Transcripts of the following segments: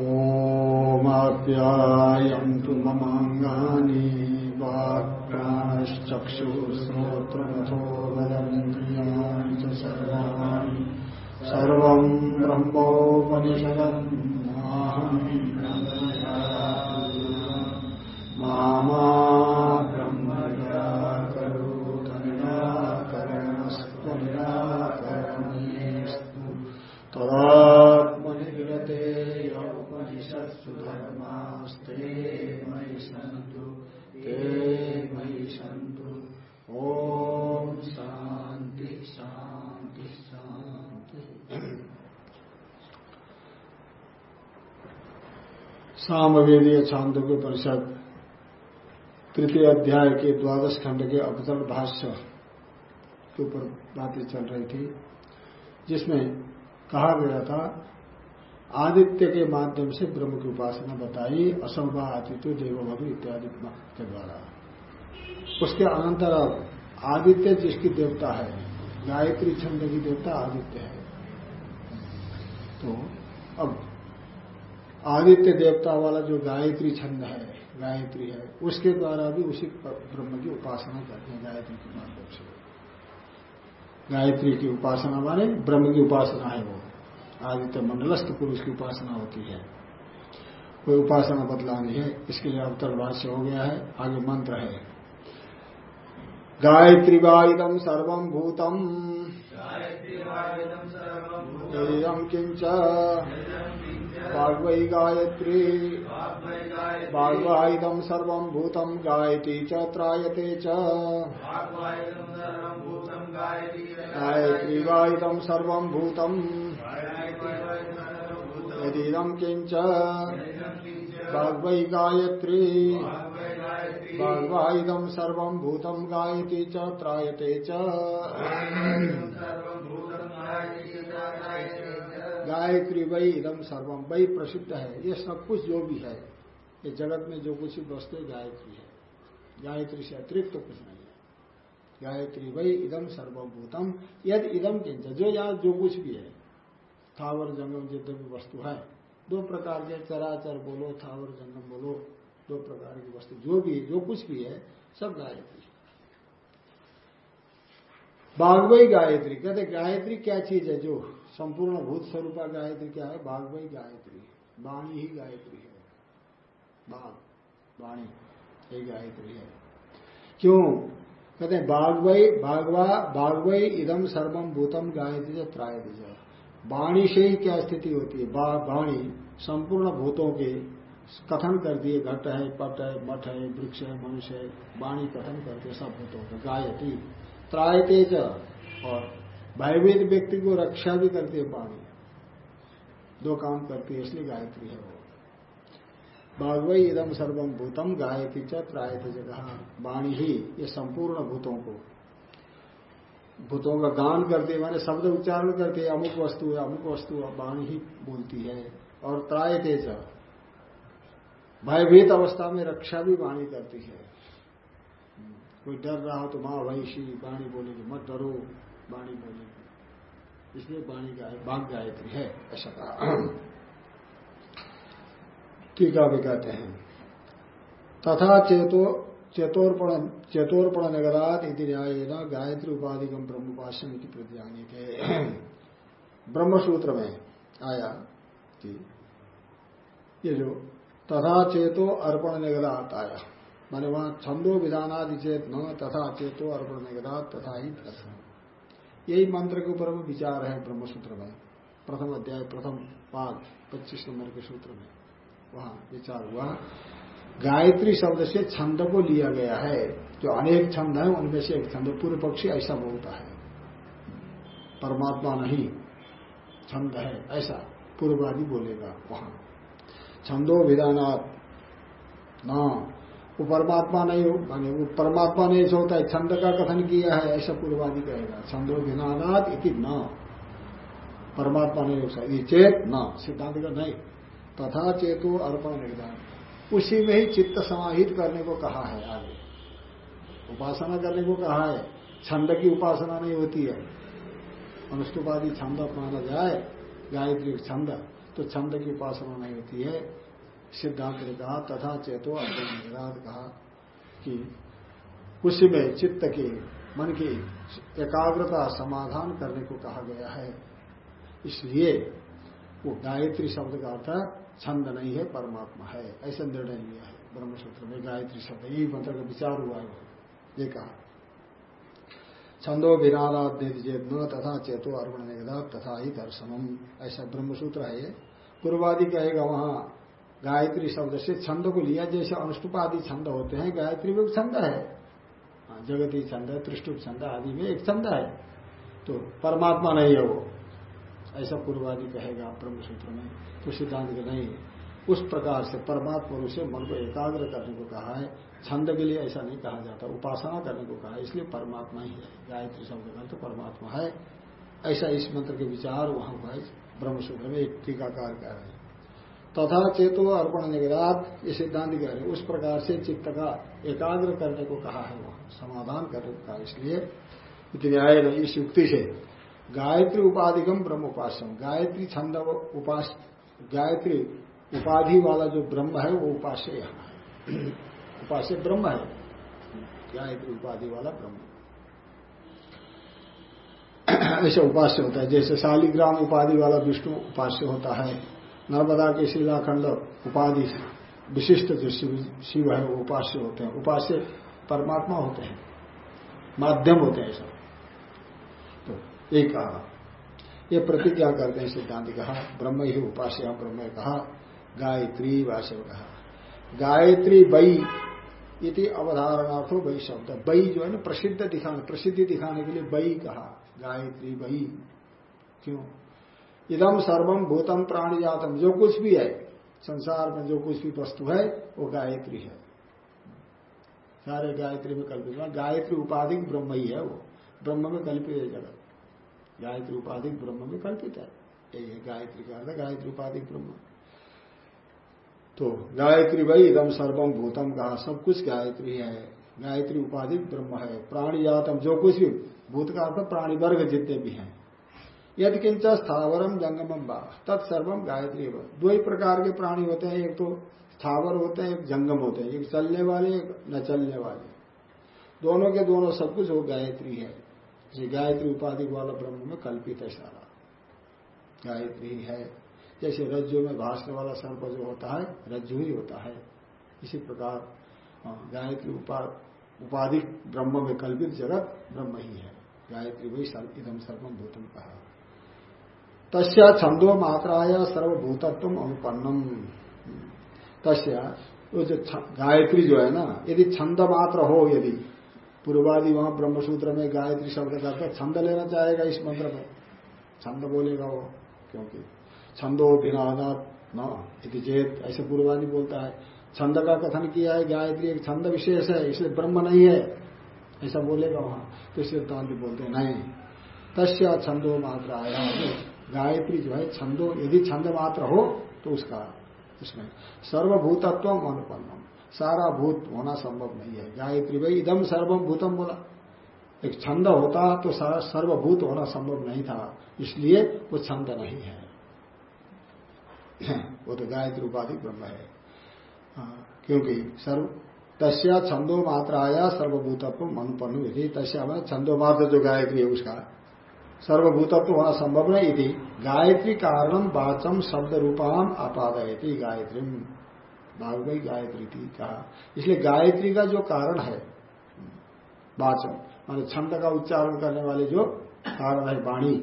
ओमाप्यायन्तु ममाङ्गानि वाक्प्राणश्चक्षुश्रोत्रमथो वदन्त्रियाणि च सर्वाणि सर्वम् ब्रह्मोपनिषदम् मामा सामवेदीय छांदोग्य परिषद, तृतीय अध्याय के द्वादश खंड के अवतरण भाष्य के ऊपर बातें चल रही थी, जिसमें कहा गया था, आदित्य के माध्यम से ब्रह्म की उपासना बताई, असंभा आदित्य, देवभवि इत्यादि के द्वारा। उसके अनंतर अब आदित्य जिसकी देवता है, गायत्री छंद की देवता आदित्य है। तो अब आदित्य देवता वाला जो गायत्री छंद है गायत्री है उसके द्वारा भी उसी ब्रह्म की उपासना करते हैं गायत्री के माध्यम से। गायत्री की उपासना माने ब्रह्म की उपासना है वो। आदित्य मंडलस्थ पुरुष की उपासना होती है। कोई उपासना बदला नहीं है इसके लिए अवतर भाष्य हो गया है आगे मंत्र है। गायत्री वाइदम सर्वम भूतम। किंच वाग्वै गायत्री वाग्वाइदम सर्वम भूतम गायती च त्रायते च। गायत्री वाइदम सर्वम भूतम यदीदम किंच वाग्वै गायत्री वाग्वाइदम सर्वम भूतम गायती च त्रायते च। गायत्री वही इदम सर्वम वही प्रसिद्ध है। ये सब कुछ जो भी है, ये जगत में जो कुछ वस्तु है गायत्री है। गायत्री से अतिरिक्त तो कुछ नहीं है। गायत्री वही इदम सर्वभूतम यद इदम किंच जो यहाँ जो कुछ भी है। थावर, जंगम जितने भी वस्तु है, दो प्रकार के, चराचर बोलो, थावर, जंगम बोलो, दो प्रकार की वस्तु, जो भी, जो कुछ भी है, सब गायत्री बागवई गायत्री, कहते गायत्री क्या चीज़ है जो संपूर्ण भूत स्वरूपा गायत्री क्या है? बागवई गायत्री वाणी ही गायत्री है। बाघ वाणी ये गायत्री है। क्यों? कहते हैं बागवई बागवा बागवई इदम सर्वम भूतम गायत्री से त्रायती वाणी से ही क्या स्थिति होती है? वाणी संपूर्ण भूतों के कथन कर दिए घट है, पट है, मठ है, वृक्ष है, मनुष्य है, वाणी कथन करते सब भूतों का। गायती त्रायते और भयभीत व्यक्ति को रक्षा भी करती है वाणी दो काम करती है, इसलिए गायत्री है वो। बागवई इदम सर्वम भूतम गायत्री च त्रायते जगह वाणी ही, ये संपूर्ण भूतों को। भूतों का गान करती माने शब्द उच्चारण करती अमुक वस्तु है, अमुक वस्तु वाणी ही बोलती है। और त्रायते च। भयभीत अवस्था में रक्षा भी वाणी करती है। कोई डर रहा हो तो माँ वैशी वाणी बोलेगी, मत डरो। वाणी बोलेगी इसलिए वाणी बाघ गायत्री है, ऐसा कहा। टीका भी कहते हैं, तथा चेतो, चेतोर्पण चेतोर्पण नगरात इति न्याय न गायत्री उपाधिकम ब्रह्मोपास्यम इति प्रतिजानी थे ब्रह्मसूत्र में आया कि ये जो तथा चेतो अर्पण निगदात आया, माने वहाँ छंदो विधानादि चेत न, तथा चेतो अर्पण निगदात तथा ही प्रश्न यही मंत्र के ऊपर विचार है ब्रह्मसूत्र में। प्रथम अध्याय, प्रथम पाद, पच्चीस नंबर के सूत्र में। वहाँ विचार हुआ। गायत्री शब्द से छंद को लिया गया है। जो अनेक छंद है, उनमें से एक छंद पूर्व पक्षी ऐसा बोलता है। परमात्मा नहीं, छंद है ऐसा पूर्वादि बोलेगा वहाँ। छंदो विधानात् न वो परमात्मा नहीं हो, माने वो परमात्मा नहीं होता है, छंद का कथन किया है, ऐसा पूर्वादि कहेगा, छंदो विधानात् इति न। परमात्मा नहीं हो सकता चेत न, सिद्धांत का नहीं। तथा चेतो अर्पण निधान उसी में ही चित्त समाहित करने को कहा है आगे। उपासना करने को कहा है, छंद की उपासना नहीं होती है। अनुष्टुपादी छंद माना जाए, गायत्री छंद तो छंद की उपासना नहीं होती है। सिद्धांत ने कहा, तथा चेतो अर्जुन कहा कि उसी में चित्त की, मन की एकाग्रता समाधान करने को कहा गया है। इसलिए वो गायत्री शब्द का अर्थ छंद नहीं है, परमात्मा है। ऐसा निर्णय लिया है ब्रह्मसूत्र में, गायत्री शब्द। यही मंत्र का विचार हुआ है। ये कहा, छंदो विरादात न तथा चेतो अर्पण निगदा तथा ही दर्शनम। ऐसा ब्रह्मसूत्र है। पूर्वादि कहेगा वहाँ गायत्री शब्द से छंद को लिया जैसे अनुष्टुपादि छंद होते हैं गायत्री भी छंद है। हाँ, जगती छंद है त्रिष्टुप छंद आदि में एक छंद है। तो परमात्मा नहीं है वो। ऐसा पूर्वादि कहेगा ब्रह्मसूत्र में तो सिद्धांत के नहीं। उस प्रकार से परमात्मा रूप से मन को एकाग्र करने को कहा है। छंद के लिए ऐसा नहीं कहा जाता उपासना करने को कहा है इसलिए परमात्मा ही है। गायत्री शब्द का तो परमात्मा है। ऐसा इस मंत्र के विचार वहाँ हुआ है। ब्रह्मसूत्र में एक टीकाकार कह रहे हैं। तथा चेतो अर्पण निगरात ये सिद्धांत कह रहे उस प्रकार से चित्त का एकाग्र करने को कहा है वहाँ समाधान करने को कहा इसलिए न्याय इस युक्ति से गायत्री उपाधिगम ब्रह्म उपासम गायत्री छंद उपास, गायत्री उपाधि वाला जो ब्रह्म है, वो उपास्य यहाँ है। उपास्य ब्रह्म है। गायत्री उपाधि वाला ब्रह्म। ऐसे उपास्य होता है, जैसे शालिग्राम उपाधि वाला विष्णु उपास्य होता है। नर्मदा के शिलाखंड उपाधि विशिष्ट जो शिव है, वो उपास्य होते हैं। उपास्य परमात्मा होते हैं। माध्यम होते हैं सब। ये कहा ये प्रतिज्ञा करते हैं सिद्धांत कहा, ब्रह्म ही उपास्य ब्रह्म कहा, गायत्री वासव कहा। गायत्री बई इति अवधारणार्थो बई शब्द। बई जो है ना, प्रसिद्ध दिखाने, प्रसिद्धि दिखाने के लिए बई कहा। गायत्री बई क्यों? इदम सर्वम भूतम प्राणी जातम जो कुछ भी है, संसार में जो कुछ भी वस्तु है, वो गायत्री है। सारे गायत्री में कल्पित गायत्री उपाधिक ब्रह्म ही है वो। ब्रह्म में कल्पित है जगत। गायत्री उपाधिक ब्रह्म में कल्पित है। गायत्री का अर्थ गायत्री उपाधिक ब्रह्म। तो गायत्री भाई इदम सर्वम भूतम कहा सब कुछ गायत्री है। गायत्री उपाधिक ब्रह्म है। प्राणी जातम जो कुछ भी, भूत का अर्थ प्राणी वर्ग जितने भी हैं। यदि किंच स्थावरम जंगमम बा तत्सर्वम गायत्री दो ही प्रकार के प्राणी होते हैं। एक तो स्थावर होते हैं एक जंगम होते हैं। एक चलने वाले एक न चलने वाले। दोनों के दोनों सब कुछ वो गायत्री है। ये गायत्री उपाधि वाला ब्रह्म में कल्पित है सारा। गायत्री है। जैसे रज्जु में भाषने वाला सर्प जो होता है रज्जु ही होता है। इसी प्रकार हाँ, गायत्री उपाधि ब्रह्म में कल्पित जगत ब्रह्म ही है। गायत्री वही इधम सर्वम भूतम कहा। तस्या छंदो मात्राया सर्वभूतत्व अनुपन्नम। तस्या, वो जो गायत्री जो है ना, यदि छंद मात्र हो यदि, पूर्वादि वहाँ ब्रह्मसूत्र में गायत्री शब्द करते छंद लेना चाहेगा इस मंत्र में छंद बोलेगा वो, क्योंकि छंदो विनादात न यदि चेत, ऐसे पूर्वादि बोलता है। छंद का कथन किया है, गायत्री एक छंद विशेष है, इसलिए ब्रह्म नहीं है, ऐसा बोलेगा वहाँ तो सिद्धांत बोलते नहीं। तस्या छंदो मात्र आया गायत्री जो है छंदो यदि छंद मात्र हो तो उसका उसमें सर्वभूतत्व अनुपन्नम। सारा भूत होना संभव नहीं है। गायत्री भाई इदम सर्वम भूतम बोला। एक छंद होता तो सारा सर्वभूत होना संभव नहीं था इसलिए वो छंद नहीं है। वो तो गायत्री उपाधि ब्रह्म है। हाँ, क्योंकि सर्व तस्या छंदो मात्र आया सर्वभूतत्व अनुपन्न यदि तस्या छंदो मात्र जो गायत्री है उसका सर्वभूतत्व होना संभव नहीं थी गायत्री कारणम वाचम शब्द रूपान आपादयती गायत्री भागवई गायत्री थी कहा। इसलिए गायत्री का जो कारण है वाचम मान छंद का उच्चारण करने वाले जो कारण है वाणी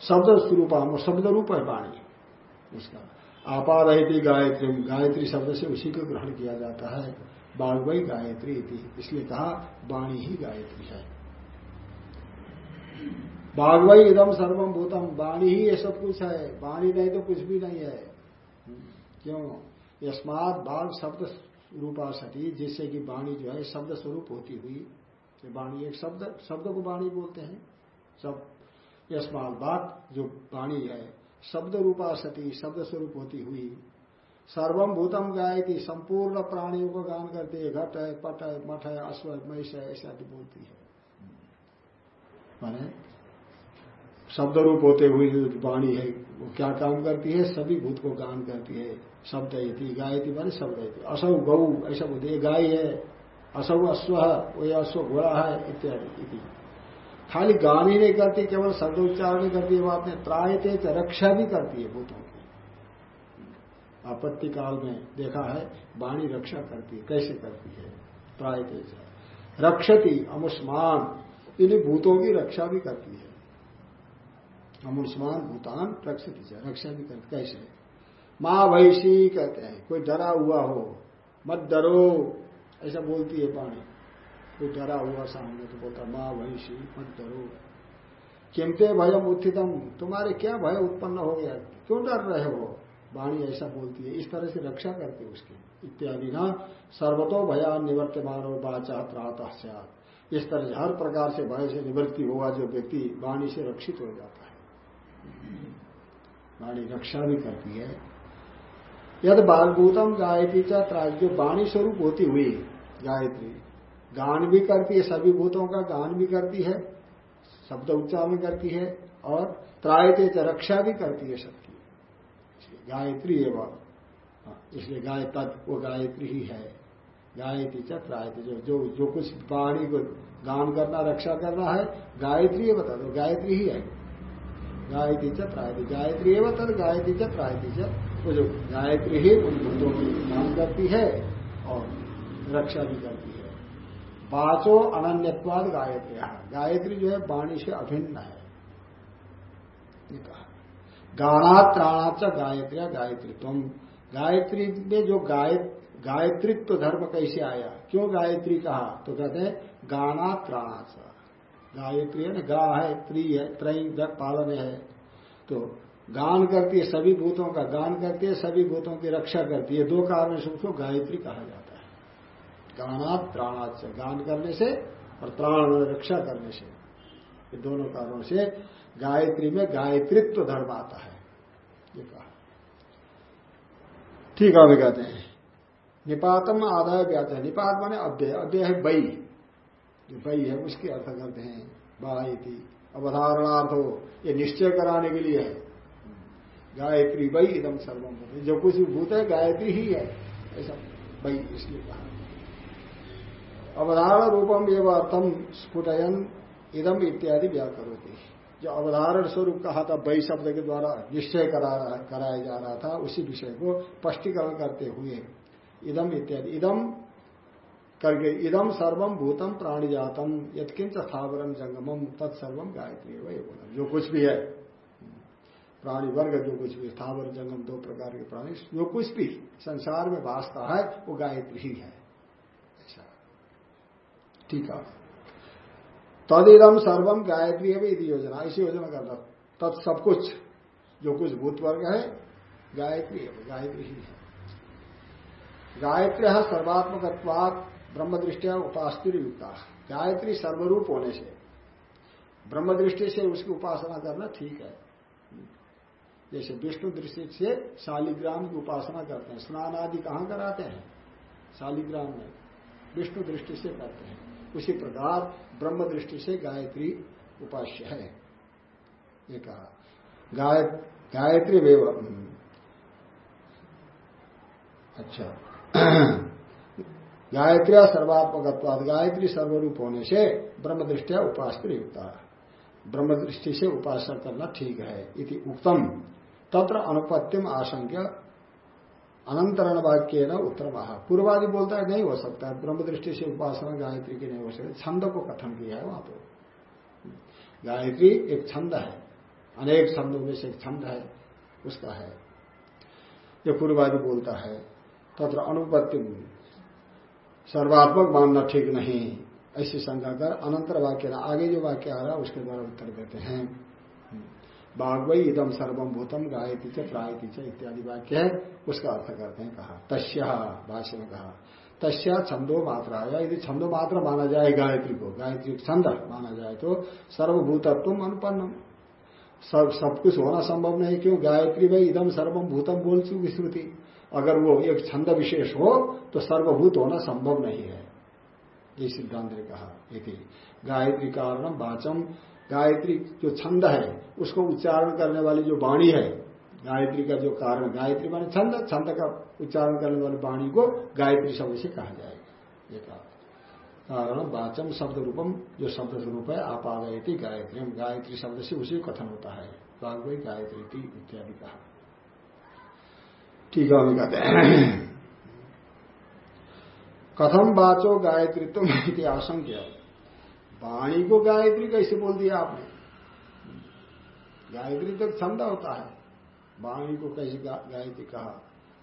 शब्द स्वरूप शब्द रूप है वाणी, उसका। आपा रहती गायत्री गायत्री शब्द से उसी को ग्रहण किया जाता है। बागवई गायत्री थी इसलिए कहा, वाणी ही गायत्री है। बागवई इदम सर्वम भूतम वाणी ही ये सब कुछ है। वाणी नहीं तो कुछ भी नहीं है। क्यों? यस्मात बाघ शब्द रूपा सती, जिससे कि वाणी जो है, शब्द स्वरूप होती हुई। वाणी एक शब्द शब्द को वाणी बोलते हैं। सब यस्मात बाघ जो वाणी है, शब्द रूपा सती, शब्द स्वरूप होती हुई। सर्वम भूतम गायती, संपूर्ण प्राणियों को गान करती है घट है, पट है, मठ है, अश्व महिष है, ऐसा बोलती है। माने शब्द रूप होते हुए जो वाणी है, वो क्या काम करती है? सभी भूत को गान करती है। शब्द थी गाय थी मानी शब्द असौ गौ, ऐसा बोलते गाय है। असौ अश्व वो अश्व घोड़ा है, इत्यादि खाली गान ही नहीं करती, केवल शब्द उच्चारण करती है, बात नहीं। त्रायते रक्षा भी करती है भूतों की। आपत्ति काल में देखा है, वाणी रक्षा करती है। कैसे करती है? त्रायते रक्षति, अमुष्मान। इन्हीं भूतों की रक्षा भी करती है। अमुष्मान भूतान रक्षति रक्षा भी करती, कैसे? माँ वैशी कहते हैं, कोई डरा हुआ हो, मत डरो, ऐसा बोलती है पानी। कोई डरा हुआ सामने तो बोलता माँ वैशी मत डरो। किमते भयम उत्थितम, तुम्हारे क्या भय उत्पन्न हो गया? क्यों डर रहे हो? वाणी ऐसा बोलती है, इस तरह से रक्षा करती है उसकी। इत्यादि ना, सर्वतो भया निवर्तमान हो बाचा त्राता इस तरह से हर प्रकार से भय से निवृत्ति होगा जो व्यक्ति वाणी से रक्षित हो जाता है। वाणी रक्षा भी करती है। यद बालभूतम गायत्री चा जो वाणी स्वरूप होती हुई गायत्री गान भी करती है सभी भूतों का गान भी करती है शब्द उच्चारण करती है और त्रायते च रक्षा भी करती है सबकी। गायत्री एवं हाँ, इसलिए गाय तत् वो गायत्री ही है। गायत्री त्रायते जो जो जो कुछ वाणी को गान करना, रक्षा करना है, गायत्री है बता दो गायत्री ही है। गायत्री त्रायती, गायत्री एवं तद, गायत्री त्रायती वो जो गायत्री ही उन भूतों की गान करती है और रक्षा भी करती है। पाँचों अनन्यवाद गायत्री गायत्री जो है, वाणी से अभिन्न है। त्राणाच गायत्री गायत्री तुम गायत्री में जो गाय गायत्रित्व धर्म कैसे आया? क्यों गायत्री कहा? तो कहते हैं, गाना त्राणाच गायत्री है ना, गा है, त्री है, त्रय पालन है। तो गान करती है सभी भूतों का, गान करती है सभी भूतों की रक्षा करती है। दो कारण से उसको गायत्री कहा जाता है। गाना से गान करने से और प्राण रक्षा करने से। ये दोनों कारणों से गायत्री में गायत्रित्व धर्म आता है। ये कहा। ठीक है कहते हैं। निपातम आदाय है। निपात माने अव्यय। अव्यय है बई जो बई है, उसके अर्थ करते हैं। बाई अवधारणार्थ। हो ये निश्चय कराने के लिए है। गायत्री वही इदम सर्वम जो कुछ भूत है, गायत्री ही है। ऐसा वही इसलिए कहा। अवधारण रूपम एवं अर्थम स्फुटयन इदम इत्यादि व्याकरोती। जो अवधारण स्वरूप कहा था वही शब्द के द्वारा निश्चय करा कराया जा रहा था, उसी विषय को स्पष्टीकरण करते हुए इदम इत्यादि। इदम करके इदम सर्वम भूतम प्राणी जातम यथकिंच स्थावरम जंगमम तत्सर्वम गायत्री वही बोला जो कुछ भी है, प्राणी वर्ग, जो कुछ भी, स्थावर जंगम, दो प्रकार के प्राणी, जो कुछ भी संसार में भाषता है, वो गायत्री ही। है ठीक है। तदिदम सर्वम गायत्री है यदि योजना। ऐसी योजना करना तब सब कुछ, जो कुछ भूत वर्ग है, गायत्री है गायत्री ही है। गायत्री सर्वात्मक ब्रह्म दृष्टिया उपास्तिर युक्ता गायत्री सर्वरूप होने से। ब्रह्म दृष्टि से उसकी उपासना करना ठीक है। जैसे विष्णु दृष्टि से शालिग्राम की उपासना करते हैं। स्नान आदि कहाँ कराते हैं? शालिग्राम में। विष्णु दृष्टि से करते हैं। उसी प्रकार ब्रह्म दृष्टि से गायत्री उपास्य है। ये कहा। गाय गायत्री वेव अच्छा। गायत्री सर्वात्मक गायत्री सर्वरूप होने से ब्रह्म दृष्टिया उपास्त्र युक्ता ब्रह्म दृष्टि से उपासना करना ठीक है इति उक्तम। तत्र अनुपत्तिम आशंक्य अनंतरण वाक्य न उत्तर महा पूर्वादि बोलता है, नहीं हो सकता है। ब्रह्म दृष्टि से उपासना गायत्री की नहीं हो सकती। छंद को कथन किया है वहाँ तो गायत्री एक छंद है। अनेक छंदों में से एक छंद है, उसका है। जो पूर्वादि बोलता है। तथा अनुपत्ति। सर्वात्मक मानना ठीक नहीं। ऐसी शंका कर अनंतर वाक्य आगे जो वाक्य आ रहा है, उसके द्वारा उत्तर देते हैं। बाघवई इदम सर्वम भूतम गायती च प्रायती च इत्यादि वाक्य है, उसका अर्थ करते हैं कहा, तस्या भाष्य में कहा तस्या छंदो मात्रा यदि छंदो मात्र माना जाए गायत्री को, गायत्री छंद माना जाए तो सर्वभूतत्व अनुपन्न सब सब कुछ होना संभव नहीं, क्यों? गायत्री भाई इदम सर्वम भूतम बोल चुकी स्मृति अगर वो एक छंद विशेष हो तो सर्वभूत होना संभव नहीं है। ये सिद्धांत ने कहा। गायत्री कारणम वाचम। गायत्री जो छंद है, उसको उच्चारण करने वाली जो वाणी है, गायत्री का जो कारण, गायत्री माने छंद छंद का उच्चारण करने वाली वाणी को गायत्री शब्द से कहा जाएगा। ये कहा। कारण वाचम शब्द रूपम जो शब्द स्वरूप है आप आ गए गायत्री गायत्री शब्द से उसी कथन होता है। भागवत गायत्री इत्यादि कहा। ठीक है कहते हैं। कथम वाचो गायत्री तो आशंक्य। वाणी को गायत्री कैसे बोल दिया आपने? गायत्री तो छंद होता है। वाणी को कैसे गायत्री कहा?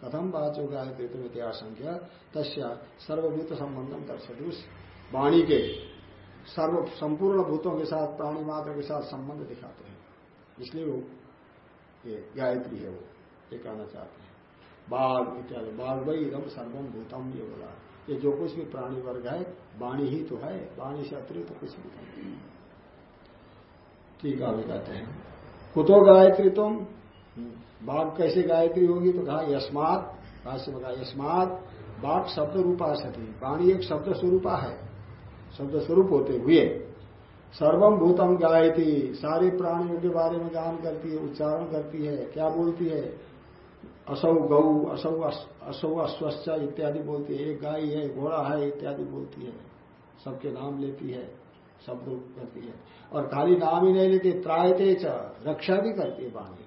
कथम बाचो गायत्री तुम इतिहास संख्या तस्या सर्वभूत संबंधम दर्शक उस वाणी के सर्व संपूर्ण भूतों के साथ, प्राणी मात्र के साथ संबंध दिखाते हैं। इसलिए वो ये गायत्री है वो, ये कहना चाहते हैं। बाघ, इत्यादि। बाघ भाई इधम सर्वम भूतम, ये बोला। ये जो कुछ भी प्राणी वर्ग है, वाणी ही तो है। वाणी से अतिरिक्त तो कुछ भी ठीक है कहते हैं। कुतो गायत्री तुम। बाघ कैसे गायत्री होगी तो कहा, यस्मात, भाष्य में कहा, यस्मात, बाघ शब्द रूपा सती। वाणी एक शब्द स्वरूपा है। शब्द स्वरूप होते हुए सर्वम भूतम गायती सारे प्राणियों के बारे में गान करती है, उच्चारण करती है, क्या बोलती है? असौ गौ, असौ असौ अस्वस्थ इत्यादि बोलती है एक गाय है, घोड़ा है इत्यादि बोलती है। सबके नाम लेती है शब्द करती है। और खाली नाम ही नहीं लेती, त्रायते च, रक्षा भी करती है वाणी।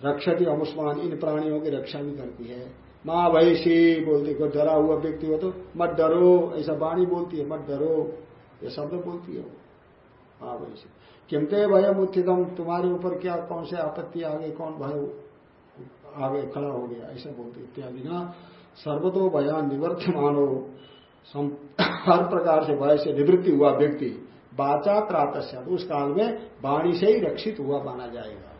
रक्षती अमुष्मान इन प्राणियों की रक्षा भी करती है। माँ भैसी बोलती, कोई डरा हुआ व्यक्ति हो तो मत डरो, ऐसा वाणी बोलती है, मत डरो। ये शब्द बोलती है माँ भैसी किमते भय उत्थितम तुम्हारे ऊपर क्या, कौन से आपत्ति आ गई कौन भय आगे खड़ा हो गया ऐसा बोलते इत्यादि। ना सर्वतो भयान निवर्त मानो हर प्रकार से भय से निवृत्ति हुआ व्यक्ति बाचा प्रातः उस काल में वाणी से ही रक्षित हुआ माना जाएगा।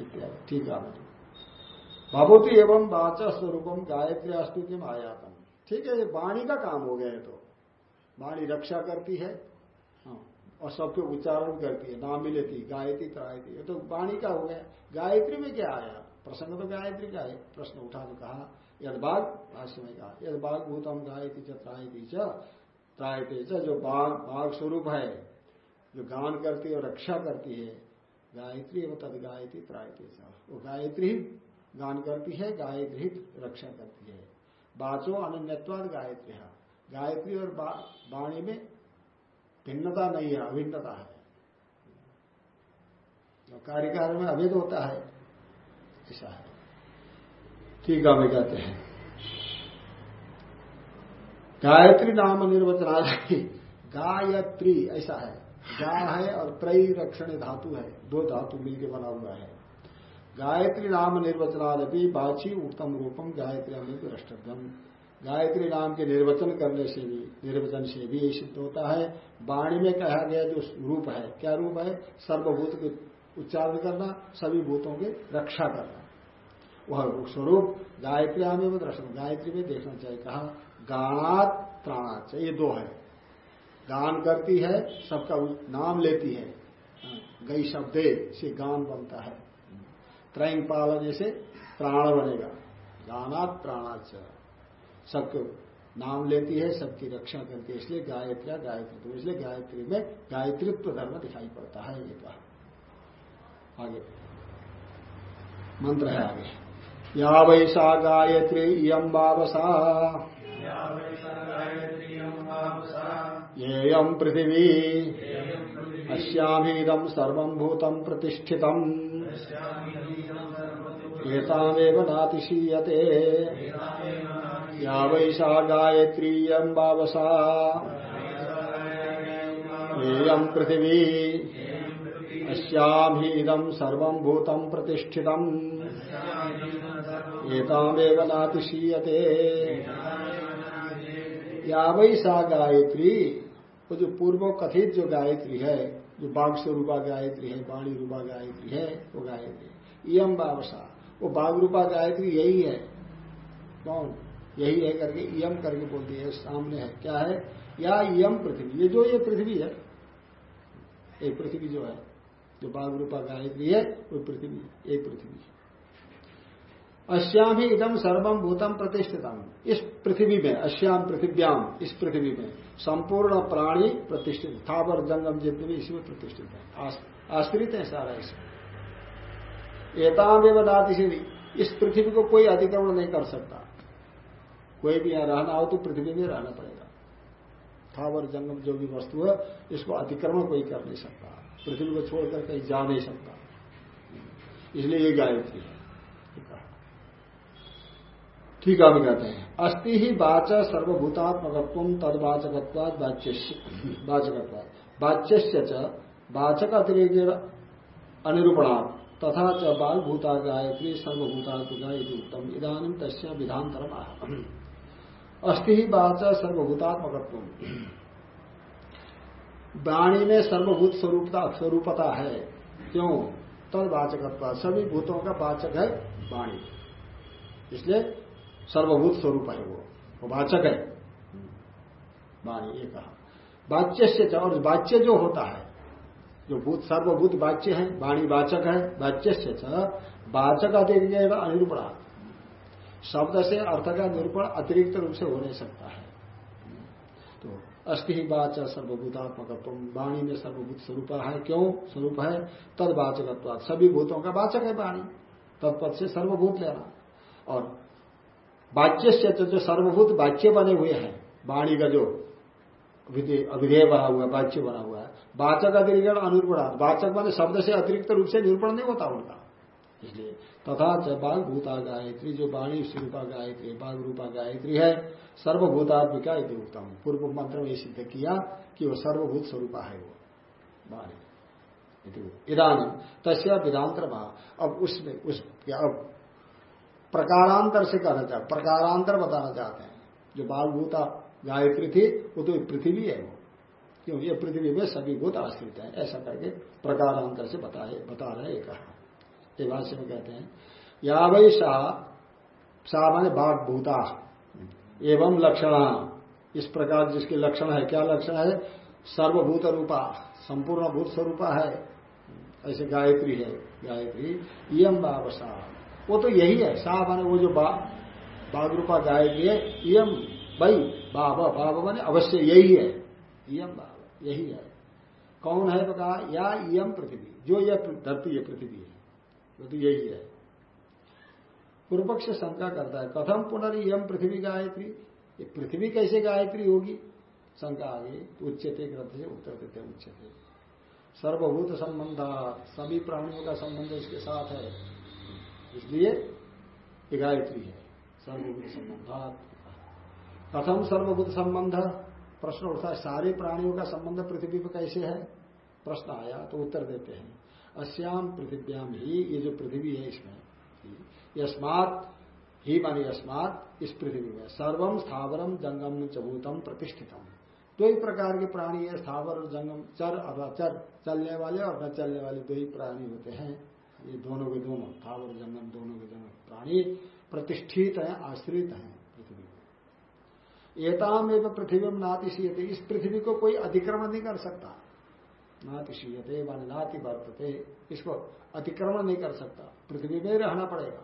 इत्यादि। ठीक है भभूति एवं वाचा स्वरूपम गायत्री अस्तुति में आयातम। ठीक है ये वाणी का काम हो गया है तो। वाणी रक्षा करती हाँ, और सबके उच्चारण करती है नाम भी लेती गायत्री त्रायती। ये तो वाणी का हो गया। गायत्री में क्या आया? प्रसंग तो गायत्री का है। प्रश्न उठा तो कहा यदबाग भाष्य में कहा यदबाग भूतम गायत्री च त्रायती च जो बाघ बाघ स्वरूप है, जो गान करती है और रक्षा करती है, गायत्री एवं तद गायत्री त्रायती वो गायत्री गान करती है, गायत्री रक्षा करती है। बाचो अनन्यवाद गायत्री गायत्री और वाणी में भिन्नता नहीं है, अभिन्नता है। कार्यकाल में अभेद होता है, ऐसा है। ठीक है कहते हैं। गायत्री नाम निर्वचना गायत्री, ऐसा है। गा है और त्रय रक्षण धातु है, दो धातु मिलकर बना हुआ है। गायत्री नाम निर्वचनादपि बाची उत्तम रूपम गायत्री अमृत रष्टम गायत्री नाम के निर्वचन करने से भी निर्वचन से भी यही सिद्ध होता है। वाणी में कहा गया जो रूप है क्या रूप है? सर्वभूत के उच्चारण करना सभी भूतों की रक्षा करना। वह स्वरूप गायत्री आम दर्शन गायत्री में देखना चाहिए कहा गाणात प्राणात ये दो है। गान करती है सबका नाम लेती है। हाँ, गई शब्दे से गान बनता है। त्रैंग पालन से प्राण बनेगा। गानात प्राणाच सबके नाम लेती है सबकी रक्षा करती है इसलिए गायत्री गायत्री तो इसलिए गायत्री में गायत्रित्व धर्म दिखाई पड़ता है ये कहा। आगे। मंत्र है आगे। या वैसा गायत्री यम बाबसा येयम पृथिवी। अश्यामीदम सर्वभूतम प्रतिष्ठितम। एतामेव नातिशीयते। या वैसा गायत्रीयम बावसा येयम पृथिवी अश्यामीदम सर्वभूतम प्रतिष्ठितम। एतामेव नातिशीयते या वही सा गायत्री वो जो पूर्व कथित जो गायत्री है, जो बाघ स्वरूपा गायत्री है बाणी रूपा गायत्री है, वो गायत्री यम बावसा वो बाघ रूपा गायत्री यही है। कौन? यही है करके यम करके बोलती है, सामने है, क्या है? या यम पृथ्वी। ये जो ये पृथ्वी है एक पृथ्वी जो है, जो बाघ रूपा गायत्री है, वो पृथ्वी एक पृथ्वी अश्याम ही इदम सर्वम भूतम प्रतिष्ठितम इस पृथ्वी में, अश्याम पृथिव्याम, इस पृथ्वी में संपूर्ण प्राणी प्रतिष्ठित, थावर, जंगम जितने भी इसी में प्रतिष्ठित है। आश्रित है सारा इसमें। एताम एवं से इस पृथ्वी को कोई अतिक्रमण नहीं कर सकता। कोई भी यहाँ रहना हो तो पृथ्वी में रहना पड़ेगा। थावर जंगम जो भी वस्तु है, इसको अतिक्रमण कोई कर नहीं सकता। पृथ्वी को छोड़कर कहीं जा नहीं सकता। इसलिए ये गायत्री है। ठीक है। कहते हैं। अस्थि ही वाच सर्वभूतात्मकत्व तदवाचकत्वाद वाचकत्वाद वाच्य वाचक अतिरिक्त अनिरूपणा तथा च बाल भूता गायत्री सर्वभूतात्मिका उत्तम। इधानी तस्या विधानतरम अस्थि ही वाच सर्वभूतात्मकत्व वाणी में सर्वभूत स्वरूपता स्वरूपता है। क्यों? तद वाचकत्व सभी भूतों का वाचक है वाणी। इसलिए सर्वभूत स्वरूप है वो। वो वाचक है। वाणी, ये कहा। वाच्य से और वाच्य जो होता है, जो भूत, सर्वभूत वाच्य है, वाणी वाचक है, वाच्य से वाचक अतिरिक्त अनिरूपणा शब्द से अर्थ का निरूपण अतिरिक्त रूप से हो नहीं सकता है। तो अस्थि ही वाच सर्वभूतात्मक वाणी में सर्वभूत स्वरूप है। क्यों? स्वरूप है तद वाचकत्व सभी भूतों का वाचक है वाणी। तत्पद से सर्वभूत लेना और वाच्य से जो सर्वभूत वाच्य बने हुए हैं, वाणी का जो अभिधेय बना हुआ है, वाच्य बना हुआ है, वाचक अतिरिक्त अनुरूपणा वाचक बने शब्द से अतिरिक्त रूप से निरूपण नहीं होता उनका। इसलिए तथा च बाघ भूता गायत्री, जो वाणी स्वरूपा गायत्री बाघ रूपा गायत्री है, सर्वभूतात्मिका यदि उत्तम पूर्व मंत्र में सिद्ध किया कि वो सर्वभूत स्वरूपा है वो इधानी तस्या विधांतर अब उसमें, उस, अब प्रकारांतर से कहना चाहते प्रकारांतर बताना चाहते हैं। जो बालभूता गायत्री थी, वो तो पृथ्वी है वो। क्योंकि पृथ्वी में सभी भूत आश्रित है, ऐसा करके प्रकारांतर से बता रहे कहा। ये भाष्य में कहते हैं या वही शाह माने बाघ भूता, एवं लक्षण। इस प्रकार जिसके लक्षण है, क्या लक्षण है? सर्वभूत रूपा, संपूर्ण भूत स्वरूपा है। ऐसे गायत्री है, गायत्री। यम बाबसा वो तो यही है शाह माने वो जो बाघ रूपा गायत्री है यम भाई बाबा बाबा माने अवश्य यही है। यम बाबा यही है। कौन है तो कहा या यम पृथ्वी जो यह धरती है पृथ्वी तो यही है। पूर्व पक्ष शंका करता है, कथम पुनर्यम पृथ्वी गायत्री? ये पृथ्वी कैसे गायत्री होगी? शंका आ गई उच्चते ग्रंथ से उत्तर देते उच्चते सर्वभूत संबंध सभी प्राणियों का संबंध इसके साथ है। इसलिए गायत्री है, सर्वभूत संबंध कथम सर्वभूत संबंध? प्रश्न उठता है, सारे प्राणियों का संबंध पृथ्वी पर कैसे है? प्रश्न आया तो उत्तर देते हैं। अश्याम पृथिव्याम ही, ये जो पृथ्वी है इसमें, यस्मात, ही मानी यस्मात, इस पृथ्वी में सर्वम स्थावरम जंगम चबूतम प्रतिष्ठितम। दो ही प्रकार के प्राणी है, स्थावर और जंगम, चर अथवा चर, चलने वाले और न चलने वाले दो ही प्राणी होते हैं। ये दोनों के दोनों, स्थावर, जंगम, दोनों के दोनों प्राणी प्रतिष्ठित हैं, आश्रित हैं पृथ्वी एताम एवं पृथ्वी में इस पृथ्वी को कोई अतिक्रमण नहीं कर सकता। नातिशीयते मान नाति वर्तते इसको अतिक्रमण नहीं कर सकता। पृथ्वी में रहना पड़ेगा।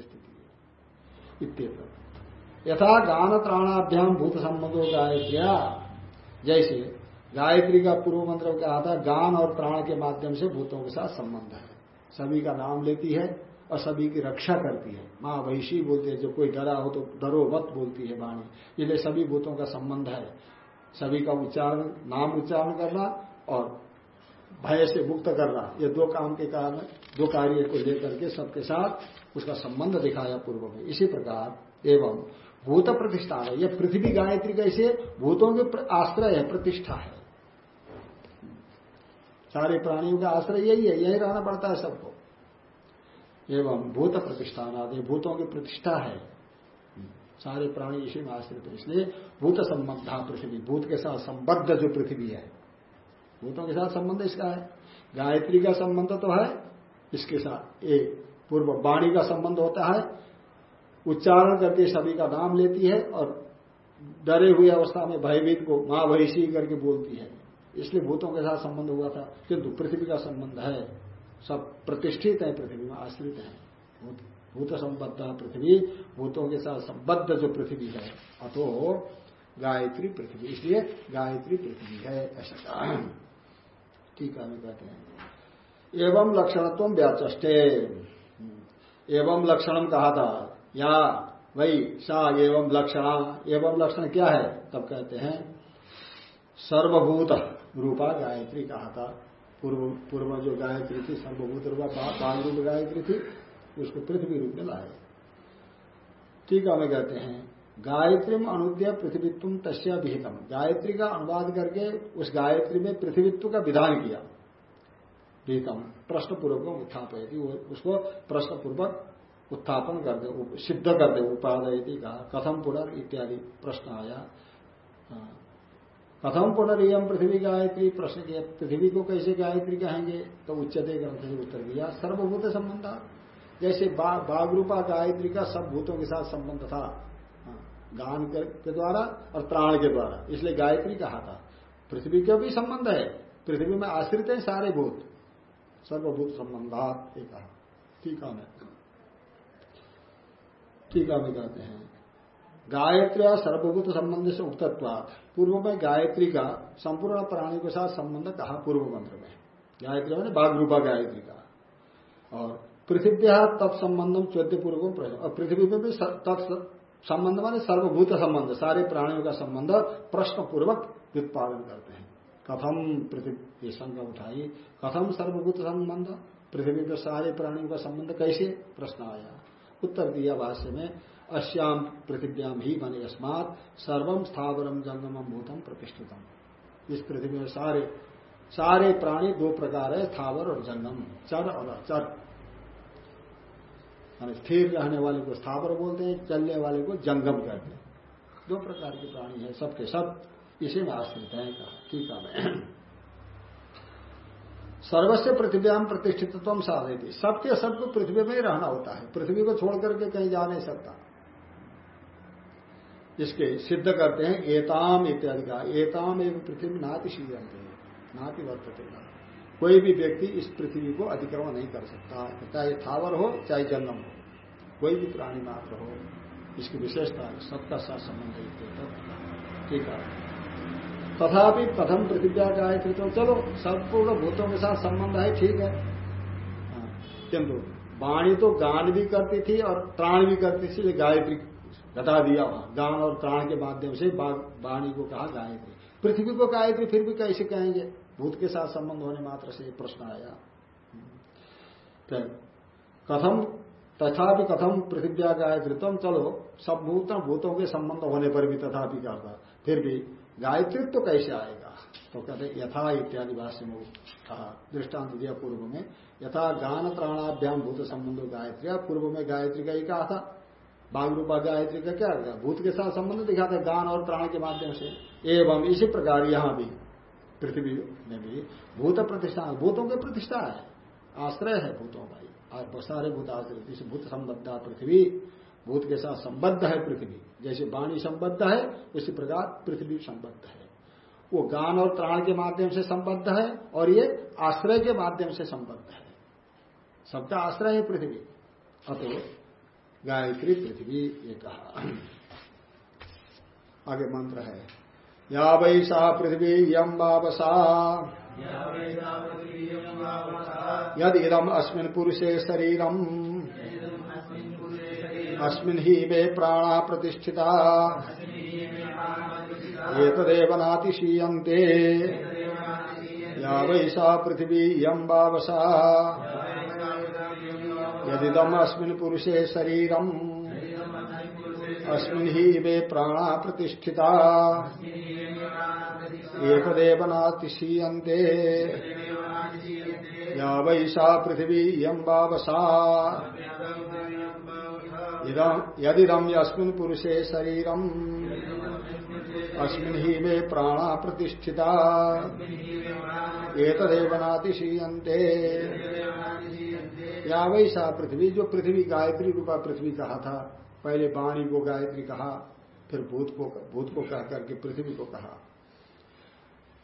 स्थिति यथा गान त्राणाभ्याम भूत संबंधो गायत्रिया जैसे गायत्री का पूर्व मंत्र कहा था, गान और प्राण के माध्यम से भूतों के साथ संबंध है। सभी का नाम लेती है और सभी की रक्षा करती है। माँ वैशी बोलती है जब कोई डरा हो तो डरो मत बोलती है वाणी। इसलिए सभी भूतों का संबंध है। सभी का उच्चारण, नाम उच्चारण करना और भय से मुक्त करना। ये दो काम के कारण, दो कार्य को लेकर के सबके साथ उसका संबंध दिखाया पूर्व में। इसी प्रकार एवं भूत प्रतिष्ठान है। यह पृथ्वी गायत्री कैसे भूतों के आश्रय है, प्रतिष्ठा है। सारे प्राणियों का आश्रय यही है, यही रहना पड़ता है सबको। एवं भूत प्रतिष्ठान आदि, भूतों की प्रतिष्ठा है। सारे प्राणी इसी में आश्रित है। इसलिए भूत संबंध पृथ्वी, भूत के साथ संबद्ध जो पृथ्वी है। भूतों के साथ संबंध इसका है। गायत्री का संबंध तो है, इसके साथ एक पूर्व वाणी का संबंध होता है। उच्चारण करके सभी का नाम लेती है और डरे हुए अवस्था में भयभीत को माँ भैसी करके बोलती है। इसलिए भूतों के साथ संबंध हुआ था, किंतु पृथ्वी का संबंध है। सब प्रतिष्ठित है, पृथ्वी में आश्रित है। भूत संबद्ध पृथ्वी, भूतों के साथ संबद्ध जो पृथ्वी है, अतो गायत्री पृथ्वी, इसलिए गायत्री पृथ्वी है, ऐसा। ठीक है कहते हैं। एवं लक्षणत्व व्याचे एवं लक्षणम कहा था, या वही सा एवं लक्षण एवं लक्षण क्या है, तब कहते हैं, सर्वभूत रूपा गायत्री कहा था। पूर्व पूर्व जो गायत्री थी, सर्वभूत रूपा बाल रूप गायत्री थी उसको पृथ्वी रूप में लाए। ठीक है, हमें कहते हैं, गायत्री में अनुद्य पृथ्वीत्व तस्या विहितम। गायत्री का अनुवाद करके उस गायत्री में पृथ्वीत्व का विधान किया। विहितम। प्रश्न पूर्वक उत्थापयती उसको प्रश्न पूर्वक उत्थापन कर दे सिद्ध कर दे उपादयती कहा। कथम पुनर् इत्यादि प्रश्न आया। हाँ। कथम पुनरियम पृथ्वी गायत्री? प्रश्न किया, पृथ्वी को कैसे गायत्री कहेंगे? तो उच्चते ग्रंथ से उत्तर दिया, सर्वभूत संबंध। जैसे बाघ रूपा गायत्री का सब भूतों के साथ संबंध था। हाँ, गान के द्वारा और प्राण के द्वारा। इसलिए गायत्री कहा था। पृथ्वी का भी संबंध है। पृथ्वी में आश्रित है सारे भूत। सर्वभूत संबंधात कहा। टीका में। टीका में कहते हैं। गायत्री और सर्वभूत संबंध से उक्तत्वात। पूर्व में गायत्री का संपूर्ण प्राणी के साथ संबंध कहा पूर्व मंत्र में। गायत्री मैंने बाघ रूपा गायत्री का। और पृथ्व्या तत्संबंधम चौद्य पूर्व और पृथ्वी में भी संबंध माने सर्वभूत संबंध सारे प्राणियों का संबंध प्रश्न पूर्वक व्युत्पादन करते हैं। कथम पृथ्वी शंका उठाई कथम सर्वभूत संबंध, पृथ्वी पर सारे प्राणियों का संबंध कैसे? प्रश्न आया। उत्तर दिया भाष्य में अश्याम पृथिव्याम ही बने अस्मात सर्वम स्थावरम जंगमम भूतम प्रतिष्ठितम। इस पृथ्वी में सारे सारे प्राणी दो प्रकार है, स्थावर और जंगम। चर और अचर। स्थिर रहने वाले को स्थावर बोलते हैं, चलने वाले को जंगम कहते हैं। दो प्रकार के प्राणी है सबके सब। इसी में आश्रित है ठीक है। सर्वस्व पृथ्व्याम प्रतिष्ठितत्व साधे थी सबके सबको पृथ्वी में ही रहना होता है। पृथ्वी को छोड़ करके कहीं जा नहीं सकता। इसके सिद्ध करते हैं, एताम इत्यादि का। एताम एवं पृथ्वी नाति हैं। नाति वर्तते कोई भी व्यक्ति इस पृथ्वी को अतिक्रमण नहीं कर सकता। चाहे थावर हो चाहे जंगम हो कोई भी प्राणी मात्र हो इसकी विशेषता सबका साथ संबंध ठीक है। तथापि प्रथम पृथ्व्या गायत्री तो चलो संपूर्ण भूतों के साथ संबंध है ठीक है। हाँ, किंतु वाणी तो गान भी करती थी और प्राण भी करती थी गायत्री घटा दिया वहाँ गान और प्राण के माध्यम से वाणी को कहा गायत्री। पृथ्वी को गायत्री फिर भी कैसे कहेंगे? भूत के साथ संबंध होने मात्र से प्रश्न आया। कथम, तथापि कथम पृथ्व्या गायत्री तुम चलो, सब भूत भूतों के संबंध होने पर भी तथा तथापि करता फिर भी, गायत्री तो कैसे आएगा? तो कहते, यथा इत्यादि भाष्य में कहा, दृष्टांत दिया पूर्व में, यथा गान प्राणाभ्याम भूत संबंधो गायत्री। पूर्व में गायत्री का ही कहा था बाघ रूपा गायत्री का क्या भूत के साथ संबंध दिखाते हैं गान और प्राण के माध्यम से। एवं इसी प्रकार यहाँ भी। पृथ्वी में भी। भूत प्रतिष्ठा, भूतों की प्रतिष्ठा है। आश्रय है भूतों का आज सारे भूत आश्रय, जैसे भूत संबद्ध पृथ्वी, भूत के साथ संबद्ध है पृथ्वी। जैसे वाणी संबद्ध है, उसी प्रकार पृथ्वी संबद्ध है। वो गान और प्राण के माध्यम से संबद्ध है और ये आश्रय के माध्यम से संबद्ध है। सबका आश्रय है पृथ्वी। अतो गायत्री पृथ्वी, ये कहा। आगे मंत्र है। या वै सा पृथ्वी यम बाबसा यद इदम अस्मिन पुरुषे शरीरम। अस्मिन ही वे प्राणा प्रतिष्ठिता। एक नातिशीयते या वै सा पृथ्वी यम बाबसा यदिदम अस्मिन पुरुषे शरीरम। अस्मिन ही वे प्राणा प्रतिष्ठिता। एकदेव नातिशीयते या वैसा पृथ्वी यम वावसा। यदिदम यस्मिन पुरुषे शरीरम। अस्मिन ही मे प्राणा प्रतिष्ठिता। एतदेव नातिशीयते या वैसा पृथ्वी, जो पृथ्वी, गायत्री रूपा पृथ्वी कहा था। पहले वाणी को गायत्री कहा, फिर भूत को भूत को कह करके पृथ्वी को कहा।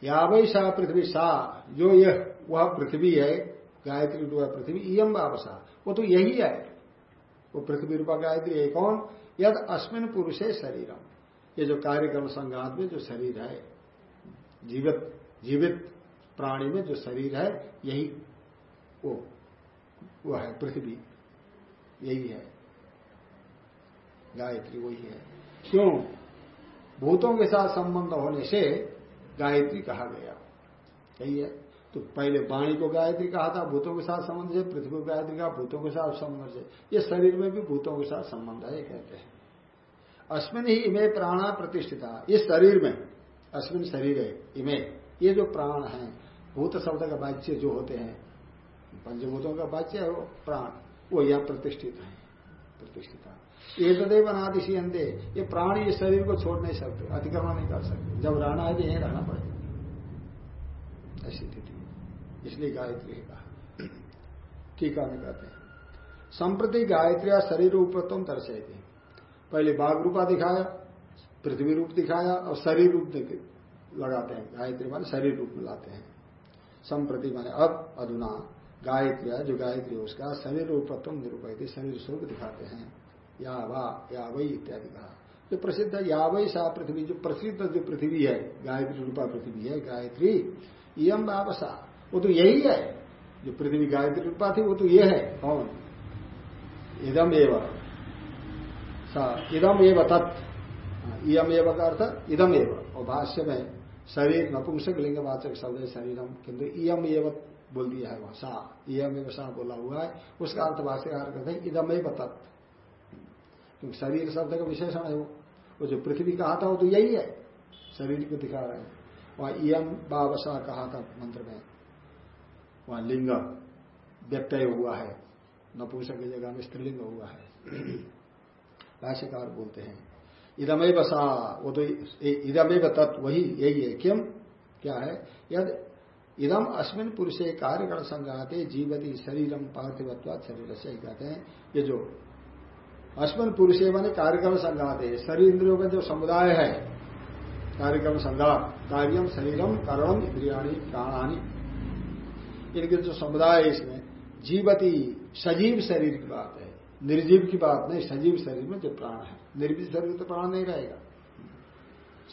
या वैसा पृथ्वी सा, जो यह, वह पृथ्वी है, गायत्री रूपा पृथ्वी इम बाबसा वो तो यही है। वो पृथ्वी रूपा गायत्री है कौन? यद अश्विन पुरुष है शरीरम। ये जो कार्यक्रम संघात में जो शरीर है, जीवित जीवित प्राणी में जो शरीर है, यही वो वो है, पृथ्वी, यही है। गायत्री वही है। क्यों? भूतों के साथ संबंध होने से गायत्री कहा गया। यही है? तो पहले वाणी को गायत्री कहा था, भूतों के साथ संबंध से पृथ्वी को गायत्री कहा, भूतों के साथ संबंध से ये शरीर में भी भूतों के साथ संबंध है कहते हैं। अश्विन ही इमे प्राणा प्रतिष्ठिता। इस शरीर में अश्विन शरीर है, इमे। ये जो प्राण है, भूत शब्द का वाच्य जो होते हैं, पंचभूतों का वाच्य है वो प्राण। वो यह प्रतिष्ठित है, प्रतिष्ठिता। ये तदेव अनादिशी अंधे ये प्राण ये शरीर को छोड़ नहीं सकते, अतिक्रमण नहीं कर सकते। जब रहना है तो यही रहना पड़ेगा। ऐसी स्थिति इसलिए गायत्री है कहा। टीका में कहते हैं, संप्रति गायत्री शरीर रूपत्म दर्शाई थी पहले बाघ रूपा दिखाया, पृथ्वी रूप दिखाया और शरीर रूप लगाते हैं। गायत्री मान शरीर रूप में लाते हैं। संप्रति माने अब, अधुना। गायत्री जो गायत्री उसका शरीर रूपत्व निरूपय शरीर स्वरूप दिखाते हैं। या वा या वही इत्यादि कहा। जो प्रसिद्ध है यावई सा पृथ्वी, जो प्रसिद्ध जो पृथ्वी है, गायत्री रूपा पृथ्वी है, गायत्री यम बाबसा वो तो यही है। जो पृथ्वी गायत्री रूपा थी, वो तो ये है, कौन? इदम एव। इदम एव तत्। इम एव का अर्थ, इदम एव। और भाष्य में शरीर, नपुंसक लिंगवाचक शब्द है शरीरम किंतु इम एव बोल दिया है वहाँ सा। इम एव सा बोला हुआ है। उसका अर्थ भाष्यकार कहते हैं, इदम एव तत्। क्योंकि शरीर शब्द का विशेषण है वो। वो जो पृथ्वी कहा था वो तो यही है। शरीर को दिखा रहे हैं। वहाँ इम बावसा कहा था मंत्र में। वहाँ लिंग व्यत्यय हुआ है। नपुंसक की जगह में स्त्रीलिंग हुआ है। भाष्यकार बोलते हैं इदमे बसा वो तो इदमय तत्व वही यही है। क्यों क्या है? यद इदम अश्विन पुरुषे कार्यगण संगाते, जीवती शरीरम पार्थिवत्वा शरीर से कहते हैं, ये जो अश्विन पुरुष माने कार्यक्रम संघात है शरीर इंद्रियों का जो समुदाय है, कार्यक्रम संघात कार्यम शरीरम करणम इंद्रियाणी प्राणानी। इनके जो समुदाय है इसमें, जीवती सजीव शरीर की बात है। निर्जीव की बात नहीं, सजीव शरीर में जो प्राण है। निर्जीव शरीर तो प्राण नहीं रहेगा।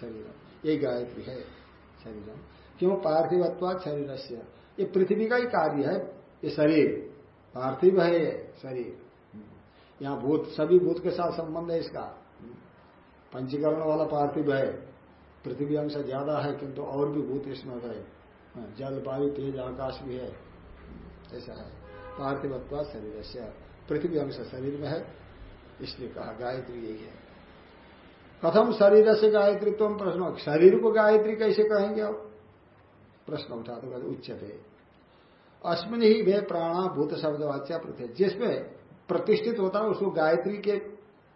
शरीर ये गायत्री है शरीर क्यों? पार्थिवत्वा शरीर ये पृथ्वी का ही कार्य है, ये शरीर। पार्थिव है शरीर। यहाँ भूत, सभी भूत के साथ संबंध है इसका। पंचीकरण वाला पार्थिव है, पृथ्वी अंश ज़्यादा है, किंतु और भी भूत इसमें है। जल, वायु, तेज, आकाश भी है। ऐसा है। पार्थिवत्वा शरीर से पृथ्वी अंश शरीर में है, इसलिए कहा गायत्री यही है। कथम शरीर से गायत्री तुम प्रश्न। शरीर को गायत्री कैसे कहेंगे आप? प्रश्न उठा तो उच्चते अश्विन ही वे प्राणा भूत शब्द वाच्या पृथ्वी। जिसमें प्रतिष्ठित होता है उसको गायत्री के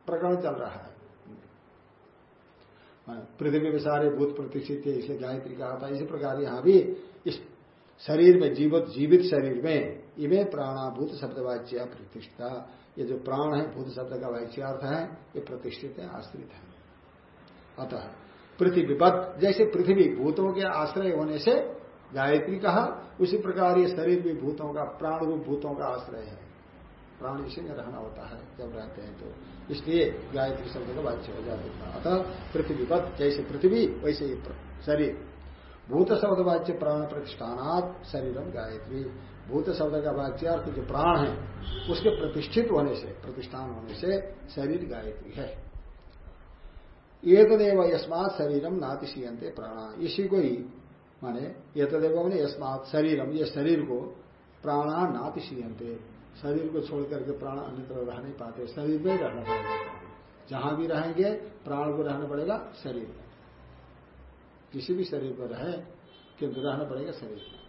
प्रकरण चल रहा है। हाँ, पृथ्वी में सारे भूत प्रतिष्ठित है इसे गायत्री कहा था। इसी प्रकार यहाँ भी इस शरीर में जीवित जीवित शरीर में इमे प्राणाभूत शब्दवाच्य प्रतिष्ठा ये जो प्राण है भूत शब्द का वाच्यार्थ है ये प्रतिष्ठित है आश्रित है। अतः पृथ्वीपद जैसे पृथ्वी भूतों के आश्रय होने से गायत्री कहा उसी प्रकार ये शरीर भी भूतों का प्राण रूप भूतों का आश्रय है। प्राण इसी में रहना होता है, जब रहते हैं तो। इसलिए गायत्री शब्द का वाच्य हो जाता अतः पृथ्वीपद जैसे पृथ्वी, वैसे ही शरीर। भूत शब्द वाच्य प्राण प्रतिष्ठानात शरीरम गायत्री। भूत शब्द का वाच्यार्थ जो प्राण है, उसके प्रतिष्ठित होने से, प्रतिष्ठान होने से शरीर गायत्री है। ये तदेव यस्मात शरीरम नातिशीयंते प्राणा। इसी को ही, माने ये तदेव मैंने यस्मात शरीरम ये शरीर को प्राणा नातिशीयंते शरीर को छोड़ करके प्राण अन्यत्र रह नहीं पाते, शरीर में रहना पड़ेगा। जहाँ भी रहेंगे, प्राण को रहना पड़ेगा शरीर में। किसी भी शरीर पर रहे, किंतु रहना पड़ेगा शरीर में।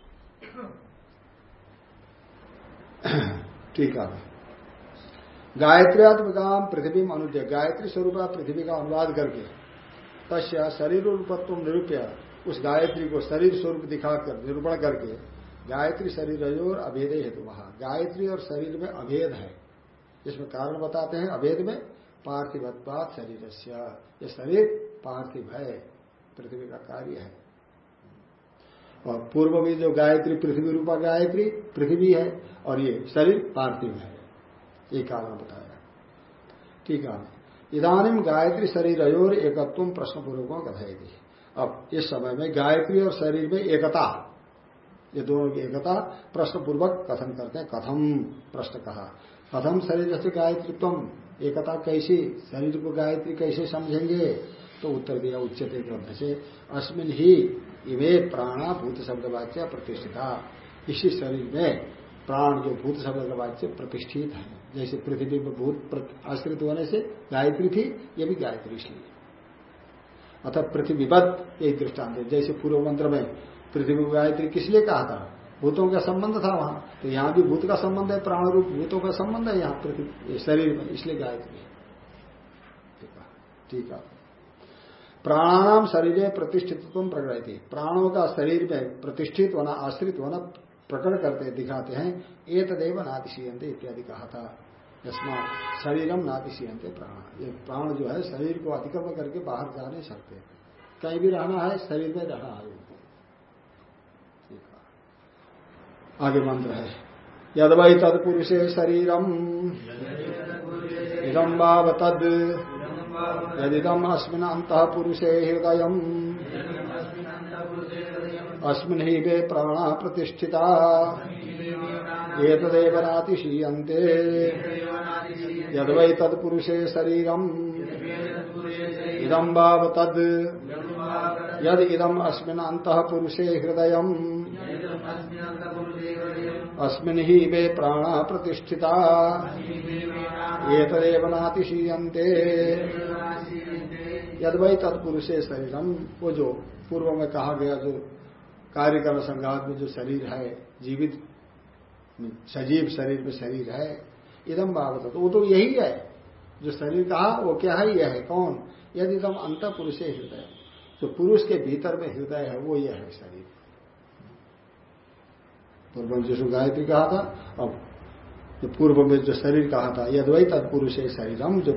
ठीक है। गायत्र्यात्मकाम पृथ्वी में अनुद्य गायत्री स्वरूप पृथ्वी का अनुवाद करके, तस्या शरीर रूपत्व निरूपया, उस गायत्री को शरीर स्वरूप दिखाकर, निरूपण करके गायत्री शरीर और अभेद हेतु वहाँ। गायत्री और शरीर में अभेद है। इसमें कारण बताते हैं, अभेद में पार्थिवत्वाद शरीर ये शरीर पार्थिव है, पृथ्वी का कार्य है। और पूर्व में जो गायत्री, पृथ्वी रूपा गायत्री, पृथ्वी है और ये शरीर पार्थिव है। ये कारण बताया ठीक है। इधानीम गायत्री शरीर और एकत्व प्रश्न पूर्वक कथाएगी अब इस समय में गायत्री और शरीर में एकता। ये दोनों की एकता प्रश्न पूर्वक कथन करते हैं। कथम प्रश्न कहा। कथम शरीर से गायत्री तुम एकता कैसी? शरीर को गायत्री कैसे समझेंगे? तो उत्तर दिया उच्चते ग्रंथ से, अस्मिन ही इवे प्राणा भूत शब्द वाच्य प्रतिष्ठिता। इसी शरीर में प्राण जो भूत शब्द का वाच्य प्रतिष्ठित है। जैसे पृथ्वी में भूत आश्रित होने से गायत्री थी, ये भी गायत्री इसलिए। अतः पृथ्वीवत एक दृष्टांत है। जैसे पूर्व मंत्र में पृथ्वी गायत्री किस लिए कहा था? भूतों का संबंध था वहाँ। तो यहाँ भी भूत का संबंध है प्राण रूप भूतों का संबंध है यहाँ पृथ्वी शरीर में, इसलिए गायत्री ठीक है प्राणानाम शरीर में प्रतिष्ठित्व प्रकट थी प्राणों का शरीर में प्रतिष्ठित होना, आश्रित होना प्रकट करते, दिखाते हैं। ए तदेव नातिशीयंते इत्यादि कहा था। यस्मा शरीरम नातिशीयंते प्राण। ये प्राण जो है, शरीर को अतिक्रमण करके बाहर जा नहीं सकते। कहीं भी रहना है, शरीर में रहना है। आगे मंत्र है। यद वही तत्पुरुषे शरीरम। इदम भाव तद यदिदम अस्मिन अंत पुरुषे हृदय अस्मिन ही वे प्राणा प्रतिष्ठिता। एतदेव नातिशीयन्ते यद्वै तत्पुरुषे शरीरम। इदम भाव तद यद अस्मिन अंत पुरुषे हृदय अस्मिन ही वे प्राणा प्रतिष्ठिता। एतदेव नातिशीयन्ते। यद वही तत्पुरुषे शरीरम, वो जो पूर्व में कहा गया, जो कार्यक्रम संघात में जो शरीर है, जीवित, सजीव शरीर में शरीर है इदम बाबत तो वो तो यही है। जो शरीर कहा, वो क्या है, यह है। कौन? यदि तम अंत पुरुष हृदय। जो पुरुष के भीतर में हृदय है, वो यह है शरीर। पूर्व में जो गायत्री कहा था, अब जो पूर्व में जो शरीर कहा था यदवई तत्पुरुष शरीरम जो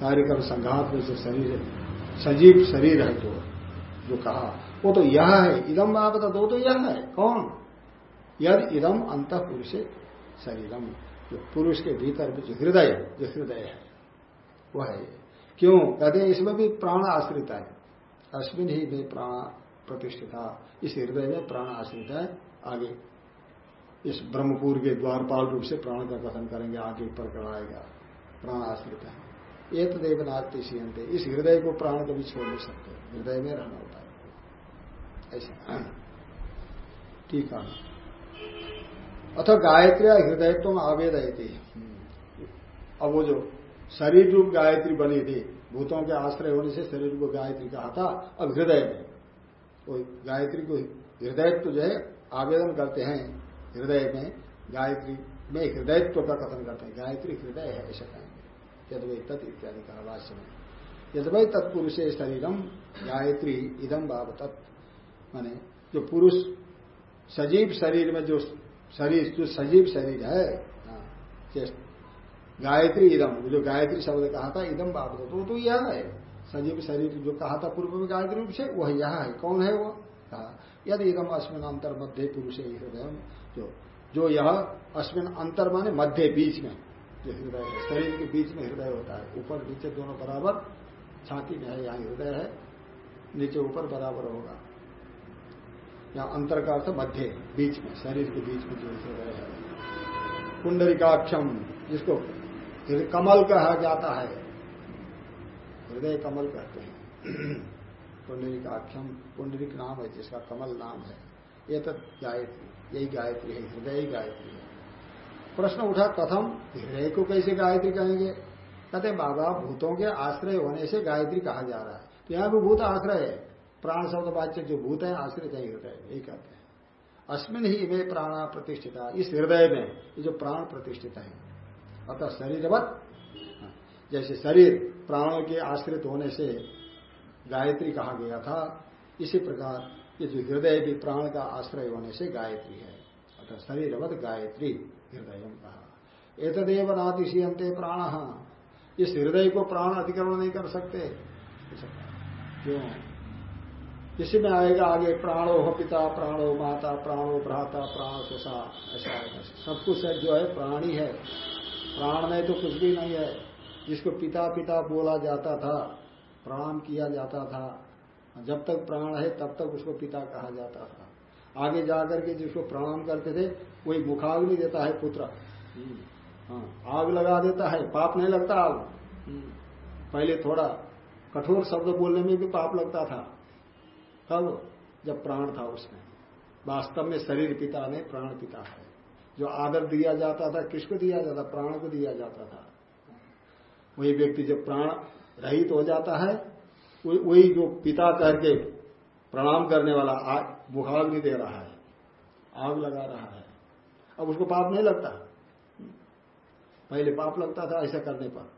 कार्यक्रम संघात में जो शरीर है, सजीव शरीर है जो जो कहा, वो तो यह है। इदम बाबत दो तो यह है। कौन? यद इदम अंत पुरुष शरीरम। जो पुरुष के भीतर जो हृदय जो हृदय है, वह है। क्यों? कहते हैं, इसमें भी प्राण आश्रित है। अश्विन ही में प्राण प्रतिष्ठिता इस हृदय में प्राण आश्रित है आगे। इस ब्रह्मपुर के द्वारपाल रूप से प्राण का कथन करेंगे, आगे पर कराएगा प्राण आश्रित है। ये एक देव नागती इस हृदय को प्राण कभी छोड़ नहीं सकते। हृदय में रहना होता है। ऐसा ठीक है। अथ गायत्री हृदय तो आवेद थी अब वो जो शरीर रूप गायत्री बनी थी, भूतों के आश्रय होने से शरीर को गायत्री कहा था, अब हृदय में। वो गायत्री को हृदय तो जो है, आवेदन करते हैं। हृदय में गायत्री में हृदयत्व का कथन करते हैं। गायत्री हृदय है ऐसा कहेंगे। यद वही तत् इत्यादि कहा भाष्य में। यद वही तत्पुरुष शरीरम गायत्री इदम बाब तत् माने जो पुरुष सजीव शरीर में जो शरीर जो सजीव शरीर है हाँ, गायत्री इदम जो गायत्री शब्द कहा था इदम बाब तो, तो यह है। सजीव शरीर जो कहा था पूर्व में गायत्री रूप से वह यह है। कौन है वो? कहा यदि इदम अश्विन अंतर मध्य पुरुष हृदय जो जो यह अश्विन अंतर माने मध्य बीच में, जो हृदय है शरीर के बीच में हृदय होता है। ऊपर नीचे दोनों बराबर, छाती में है, यहाँ हृदय है, नीचे ऊपर बराबर होगा। यहाँ अंतर का अर्थ मध्य, बीच में, शरीर के बीच में जो हृदय है। कुंडलिकाक्षम जिसको कमल कहा जाता है। हृदय कमल कहते हैं। पुंडलिकाक्षम पुंडलिक नाम है, जिसका कमल नाम है। ये तो गायत्री यही गायत्री है, हृदय गायत्री है। प्रश्न उठा, कथम? हृदय को कैसे गायत्री कहेंगे? कहते बाबा, भूतों के आश्रय होने से गायत्री कहा जा रहा है। तो यहाँ भी भूत आश्रय है। प्राण शब्द वाच्य जो भूत है, आश्रित है हृदय यही कहते हैं। अस्मिन ही वे प्राण प्रतिष्ठिता, इस हृदय में, ये जो प्राण प्रतिष्ठित है। अतः शरीरवत, जैसे शरीर प्राणों के आश्रित होने से गायत्री कहा गया था, इसी प्रकार ये जो हृदय भी प्राण का आश्रय होने से गायत्री है। अर्थात शरीरवत गायत्री हृदय कहा। एतदेव नातिशीयंते प्राण। इस हृदय को प्राण अतिक्रमण नहीं कर सकते। क्यों? इसी में आएगा आगे प्राणो हो पिता, प्राणो माता, प्राणो भ्राता, प्राण सुषा ऐसा सब कुछ है, जो है प्राणी है। प्राण में तो कुछ भी नहीं है। जिसको पिता पिता बोला जाता था प्रणाम किया जाता था जब तक प्राण है तब तक उसको पिता कहा जाता था। आगे जाकर के जिसको प्रणाम करते थे वही मुखाग्नि देता है पुत्र। हाँ, आग लगा देता है पाप नहीं लगता आग। पहले थोड़ा कठोर शब्द बोलने में भी पाप लगता था। तब जब प्राण था उसमें। वास्तव में शरीर पिता नहीं प्राण पिता है। जो आदर दिया जाता था किसको दिया जाता? प्राण को दिया जाता था। वही व्यक्ति जब प्राण रहित हो जाता है वही जो पिता करके प्रणाम करने वाला आग मुखाग्नि दे रहा है, आग लगा रहा है। अब उसको पाप नहीं लगता। पहले पाप लगता था, ऐसा करने पर।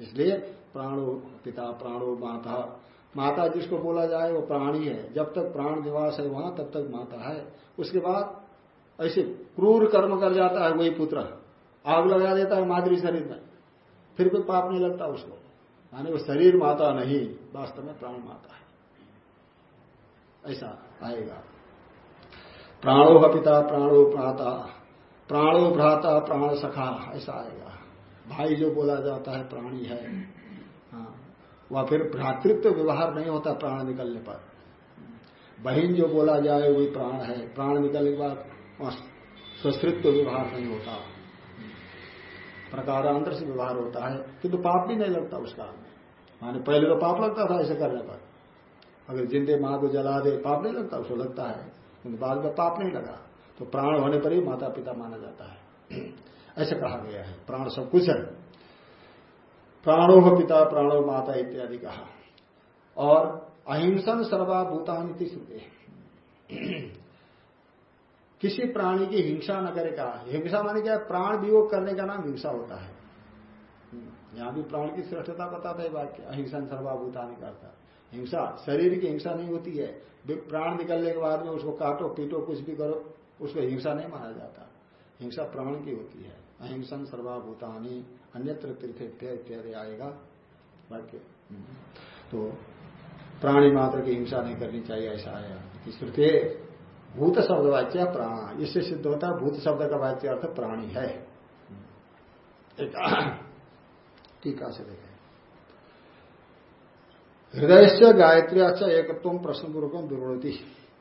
इसलिए प्राणो पिता, प्राणो माता। माता जिसको बोला जाए, वो प्राणी है। जब तक प्राण निवास है वहाँ, तब तक माता है। उसके बाद ऐसे क्रूर कर्म कर जाता है वही पुत्र। आग लगा देता है माधुरी शरीर में। फिर कोई पाप नहीं लगता उसको। माने वो शरीर माता नहीं, वास्तव में प्राण माता है। ऐसा आएगा। प्राणो पिता, प्राणो प्राता प्राणो भ्राता, प्राण सखा, ऐसा आएगा। भाई जो बोला जाता है प्राणी है हाँ वह फिर भ्रातृत्व व्यवहार नहीं होता प्राण निकलने पर। बहन जो बोला जाए वही प्राण है, प्राण निकलने के बाद वहाँ स्वस्तृत्व व्यवहार नहीं होता। प्रकारांतर से व्यवहार होता है। किंतु पाप भी नहीं लगता उसका। माने पहले तो पाप लगता था, ऐसे करने पर। अगर जिंदे माँ को जला दे, पाप नहीं लगता, उसको लगता है। किंतु बाद में पाप नहीं लगा। तो प्राण होने पर ही माता पिता माना जाता है। ऐसे कहा गया है। प्राण सब कुछ है। प्राणो पिता, प्राणो माता इत्यादि कहा। और अहिंसन सर्वाभूतानी श्रुते किसी प्राणी की हिंसा न करे कहा हिंसा माने क्या? प्राण वियोग करने का नाम हिंसा होता है। यहाँ भी प्राण की श्रेष्ठता बताता है वाक्य अहिंसन सर्वाभूतानी करता हिंसा, शरीर की हिंसा नहीं होती है। प्राण निकलने के बाद में उसको काटो, पीटो, कुछ भी करो, उसको हिंसा नहीं माना जाता। हिंसा प्राण की होती है। अहिंसन सर्वाभूतानी, अन्यत्र तीर्थ इत्यादि आएगा। वाक्य। तो प्राणी मात्र की हिंसा नहीं करनी चाहिए, ऐसा आया श्रुति भूत शब्द वाच्य प्राण। इससे सिद्ध होता है भूत शब्द का वाच्य अर्थ प्राणी है। एक टीका से देखें। हृदय से गायत्री अच्छा एकत्व प्रश्न पूर्वक दुर्वती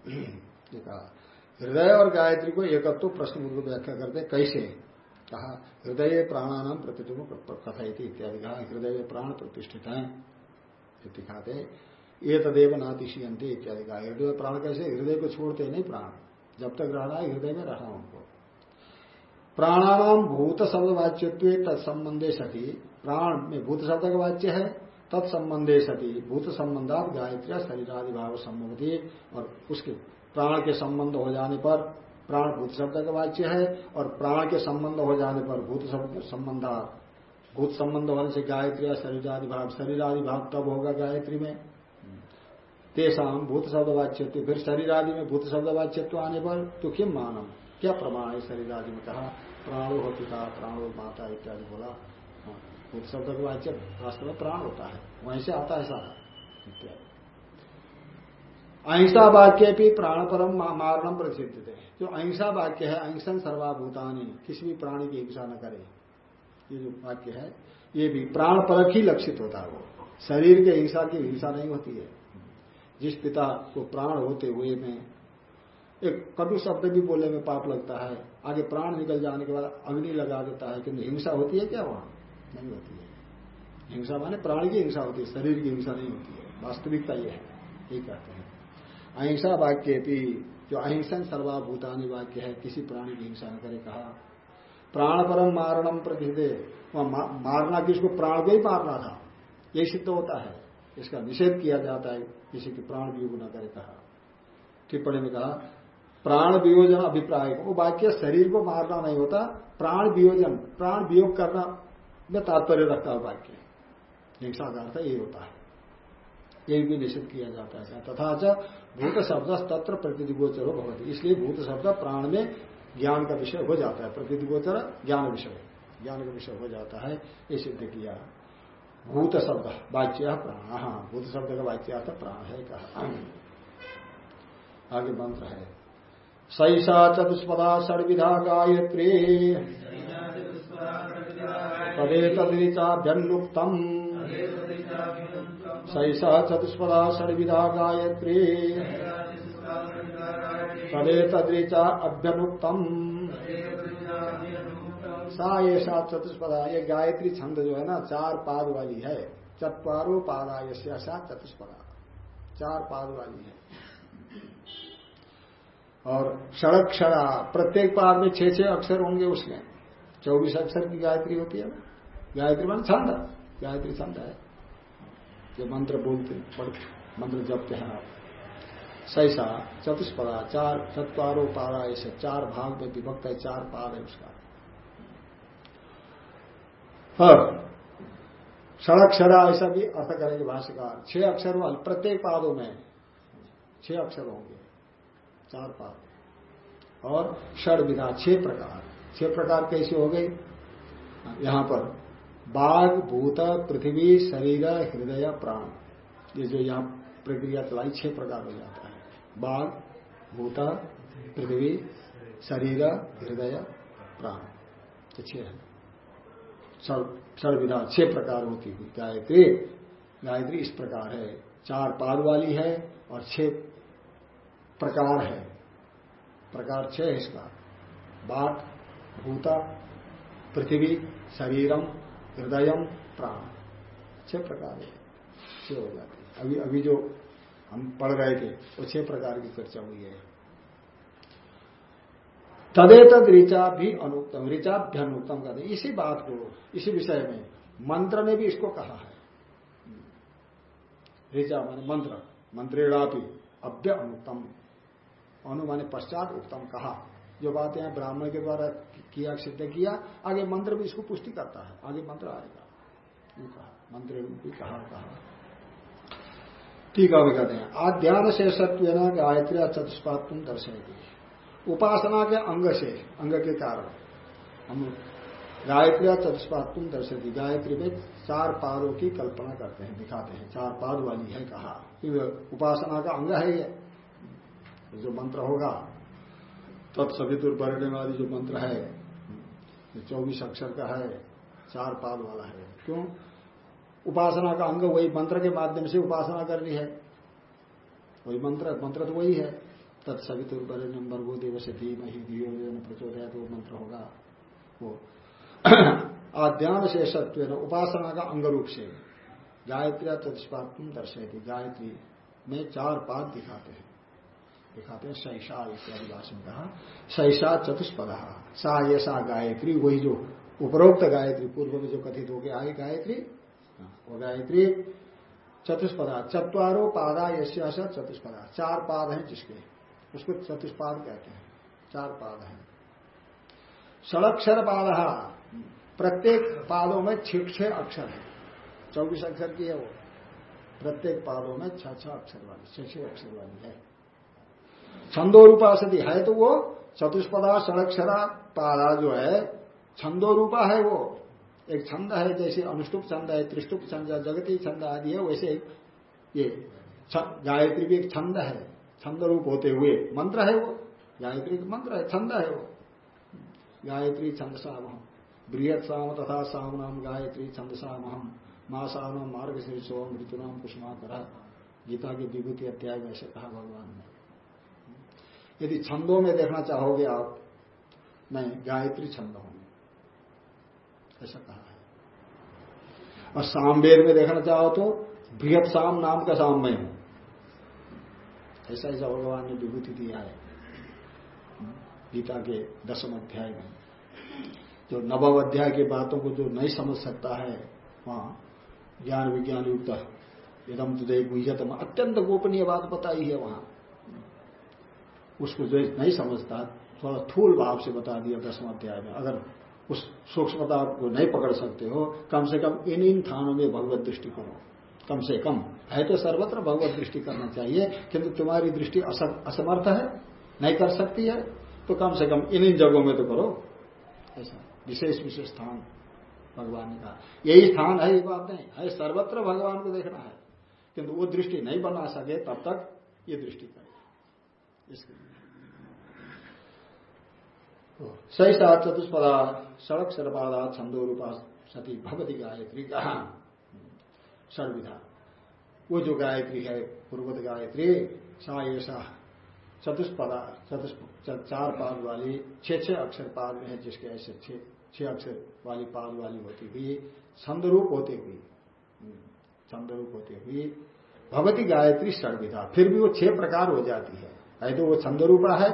हृदय और गायत्री को एकत्व प्रश्न पूर्वक व्याख्या करते कैसे? कहा, हृदय प्राणानाम प्रतिष्ठित कथयती इत्यादि। कहा, हृदय प्राण प्रतिष्ठित है। दिखाते ये तदेव नातिशीयंती इत्यादि कहा हृदय प्राण कैसे? हृदय को छोड़ते नहीं प्राण। जब तक रहना है, हृदय में रहना उनको। प्राणानाम भूत शब्द वाच्यत्व तत्संबंधे सती। प्राण में भूत शब्द का वाच्य है, तत्संबंधे सती। भूत संबंधात गायत्री शरीरादि भाव संबंधी और उसके प्राण के संबंध हो जाने पर प्राण भूत शब्द का वाच्य है, और प्राण के संबंध हो जाने पर भूत शब्द संबंध भूत संबंध होने से गायत्री शरीर आदि भाव शरीर आदि भाव तब होगा गायत्री में। तेसाम भूत शब्द वाच्य फिर शरीर आदि में भूत शब्द वाच्यत्व आने पर तो किम मानव क्या प्रमाण है शरीर आदि में? कहा प्राणो हो पिता प्राणो माता इत्यादि बोला। हाँ, भूत शब्द का वाच्य वास्तव में प्राण होता है। वहीं से आता है सारा। इत्यादि। अहिंसा वाक्य भी प्राण परम मारणम प्रसिद्ध थे जो अहिंसा वाक्य है अहिंसन सर्वाभूतानी किसी भी प्राणी की हिंसा न करे। ये जो वाक्य है ये भी प्राण परक ही लक्षित होता है वो। शरीर के हिंसा की हिंसा नहीं होती है। जिस पिता को प्राण होते हुए में, एक कटु शब्द भी बोलने में पाप लगता है। आगे प्राण निकल जाने के बाद अग्नि लगा देता है किंतु हिंसा होती है क्या वहाँ? नहीं होती है। हिंसा माने प्राण की हिंसा होती है, शरीर की हिंसा नहीं होती है। वास्तविकता यह है, ये कहते हैं। अहिंसा वाक्य भी, जो अहिंसन सर्वाभूतानी वाक्य है, किसी प्राणी की हिंसा न करे, कहा, प्राण परम मारणम प्रतिदे वहाँ मारना किसको? प्राण को ही मारना था। यही सिद्ध होता है। इसका निषेध किया जाता है, किसी की प्राण वियोग न करे कहा। टिप्पणी में कहा, प्राण वियोजन अभिप्राय। वो वाक्य शरीर को मारना नहीं होता, प्राण वियोजन, प्राण वियोग करना में तात्पर्य रखता है वाक्य। हिंसा का अर्थ यही होता है। यही भी निषेध किया जाता है। तथा भूत शब्द तत्र प्रतिदिगोचर भवती। इसलिए भूत शब्द प्राण में ज्ञान का विषय हो जाता है। प्रतिदिगोचर ज्ञान विषय। ज्ञान का विषय हो जाता है। ये सिद्ध किया। भूत शब्द वाच्य प्राण हाँ भूत शब्द का वाच्य अर्थ प्राण है, कहा, आगे। मंत्र है। सैषा चतुष्पदा षडविधा गायत्री। तदेतदृचाभ्यनुक्तम सैषा चतुष्पदा षड्विधा गायत्री। तदेतदृचा अभ्यनुक्तम सा सात चतुष्पदा ये गायत्री छंद जो है ना, चार पाद वाली है। चतवारो पादा यश्या सात चतुष्पदा। चार पाद वाली है। और षड़क्षरा प्रत्येक पाद में छह छह अक्षर होंगे उसमें। चौबीस अक्षर की गायत्री होती है ना। गायत्री मान छंद। गायत्री छंद है। जो मंत्र बोलते पढ़ते मंत्र जपते हैं आप। सैसा, चतुष्पदा, चार, चतवारो पारा ऐसे चार भाग में विभक्त है, चार पाद है उसका। षड़क्षरा ऐसा भी अर्थ करेंगे भाष्यकार। छह अक्षर प्रत्येक पादों में छह अक्षर होंगे। चार पाद। और षड विधा, छह प्रकार। छह प्रकार कैसे हो गई यहाँ पर, बाघ, भूत, पृथ्वी, शरीर, हृदय, प्राण। ये जो यहाँ प्रक्रिया चलाई, छह प्रकार हो जाता है। बाघ, भूत, पृथ्वी, शरीर, हृदय, प्राण। तो छह है। विधा छह प्रकार होती हुई। गायत्री गायत्री इस प्रकार है। चार पाद वाली है और छह प्रकार है। प्रकार छह है इसका। बात, भूता, पृथ्वी, शरीरम हृदय प्राण। छह प्रकार है। छह हो जाते अभी अभी जो हम पढ़ रहे थे, वो छह प्रकार की चर्चा हुई है। तदेतद ऋचा भी अनुक्तम ऋचाभ्य अनुक्तम कहते इसी बात को, इसी विषय में मंत्र ने भी इसको कहा है। ऋचा मान मंत्र, मंत्रेणापि अभ्य अनुक्तम अनु माने पश्चात उत्तम कहा। जो बातें हैं ब्राह्मण के द्वारा किया, सिद्ध किया, आगे मंत्र भी इसको पुष्टि करता है, आगे मंत्र आएगा। मंत्र भी कहा कहा। ठीक है कहते हैं आध्यान से सत्व गायत्री चतुष्पात तुम दर्शेगी उपासना के अंग से, अंग के कारण। हम गायत्री चतुष्पात तुम दर्शेगी गायत्री में चार पादों की कल्पना करते हैं, दिखाते हैं। चार पाद वाली है कहा। उपासना का अंग है ये, जो मंत्र होगा तत्सवितुर वाली जो मंत्र है चौबीस अक्षर का है, चार पाद वाला है। क्यों? उपासना का अंग वही मंत्र के माध्यम से उपासना करनी है। वही मंत्र मंत्र तो वही है। तत्सवितुर नंबर वो देव से धीम ही दियो प्रचोदया तो मंत्र होगा। वो आध्यान से सत्व उपासना का अंग रूप से गायत्री तत्पात दर्शेगी गायत्री में चार पाद दिखाते हैं। दिखाते हैं सैषा इत्यादि भाषण कहा सैषा चतुष्पद। सा ये सा गायत्री वही जो उपरोक्त गायत्री पूर्व में जो कथित हो गया आई गायत्री हाँ, वो गायत्री चतुष्पदा। चतवारो पादा यश्या चतुष्पदा। चार पाद हैं जिसके। उसको चतुष्पाद कहते हैं, चार पाद हैं। षडक्षर पाद प्रत्येक पादों में छह छह अक्षर है। चौबीस अक्षर की है वो। प्रत्येक पादों में छह छह अक्षर वाली, छह छह अक्षर वाली है। छंदो रूपासति है तो वो चतुष्पदा सड़क्षरा पादा जो है छंदो रूपा है वो। एक छंद है, जैसे अनुष्टुप छंद है, त्रिष्टुप छंद, जगती छंद आदि है, वैसे ये गायत्री भी एक छंद है। छंद रूप होते हुए। मंत्र है वो। गायत्री मंत्र है। छंद है वो। गायत्री छंद साम बृहत साम तथा साम नाम गायत्री छंद साम हम मासाम मार्ग से सोम ऋतुनाम कुष्मा गीता की विभूति अत्याय में ऐसे कहा भगवान ने। यदि छंदों में देखना चाहोगे आप नहीं गायत्री छंद होंगे ऐसा कहा है। और सामवेद में देखना चाहो तो बृहत साम नाम का साम में हूँ। ऐसा ऐसा भगवान ने विभूति दिया है। गीता के दसम अध्याय में। जो नवम अध्याय की बातों को जो नहीं समझ सकता है, वहाँ ज्ञान विज्ञान युक्त एकदम तुझे गुजतम अत्यंत गोपनीय बात बताई है वहाँ। उसको जो नहीं समझता, थोड़ा थूल भाव से बता दिया दसवें अध्याय में। अगर उस सूक्ष्मता को नहीं पकड़ सकते हो, कम से कम इन इन थानों में भगवत दृष्टि करो। कम से कम। है तो सर्वत्र भगवत दृष्टि करना चाहिए, किंतु तुम्हारी दृष्टि असमर्थ है, नहीं कर सकती है तो कम से कम इन इन जगहों में तो करो। ऐसा, विशेष विशेष स्थान, भगवान ने कहा। यही स्थान है, ये बात नहीं, है सर्वत्र भगवान को देखना है। किंतु वो दृष्टि नहीं बना सके, तब तक ये दृष्टि करें। इसके सही सात चतुष्पदा, सड़क सरपादा छंदो रूपा सती भगवती गायत्री, कहा। षडविधा वो जो गायत्री है पूर्वत गायत्री सा ऐसा चतुष्पदा चतुष्प चार पाद वाली छह छह अक्षर पाद में है जिसके ऐसे छह छह अक्षर वाली पाद वाली होती हुई छंदरूप होते हुई हम्म, छंदरूप होते हुई भगवती गायत्री सर्विधा। फिर भी वो छह प्रकार हो जाती है। है तो वो छंदरूपा है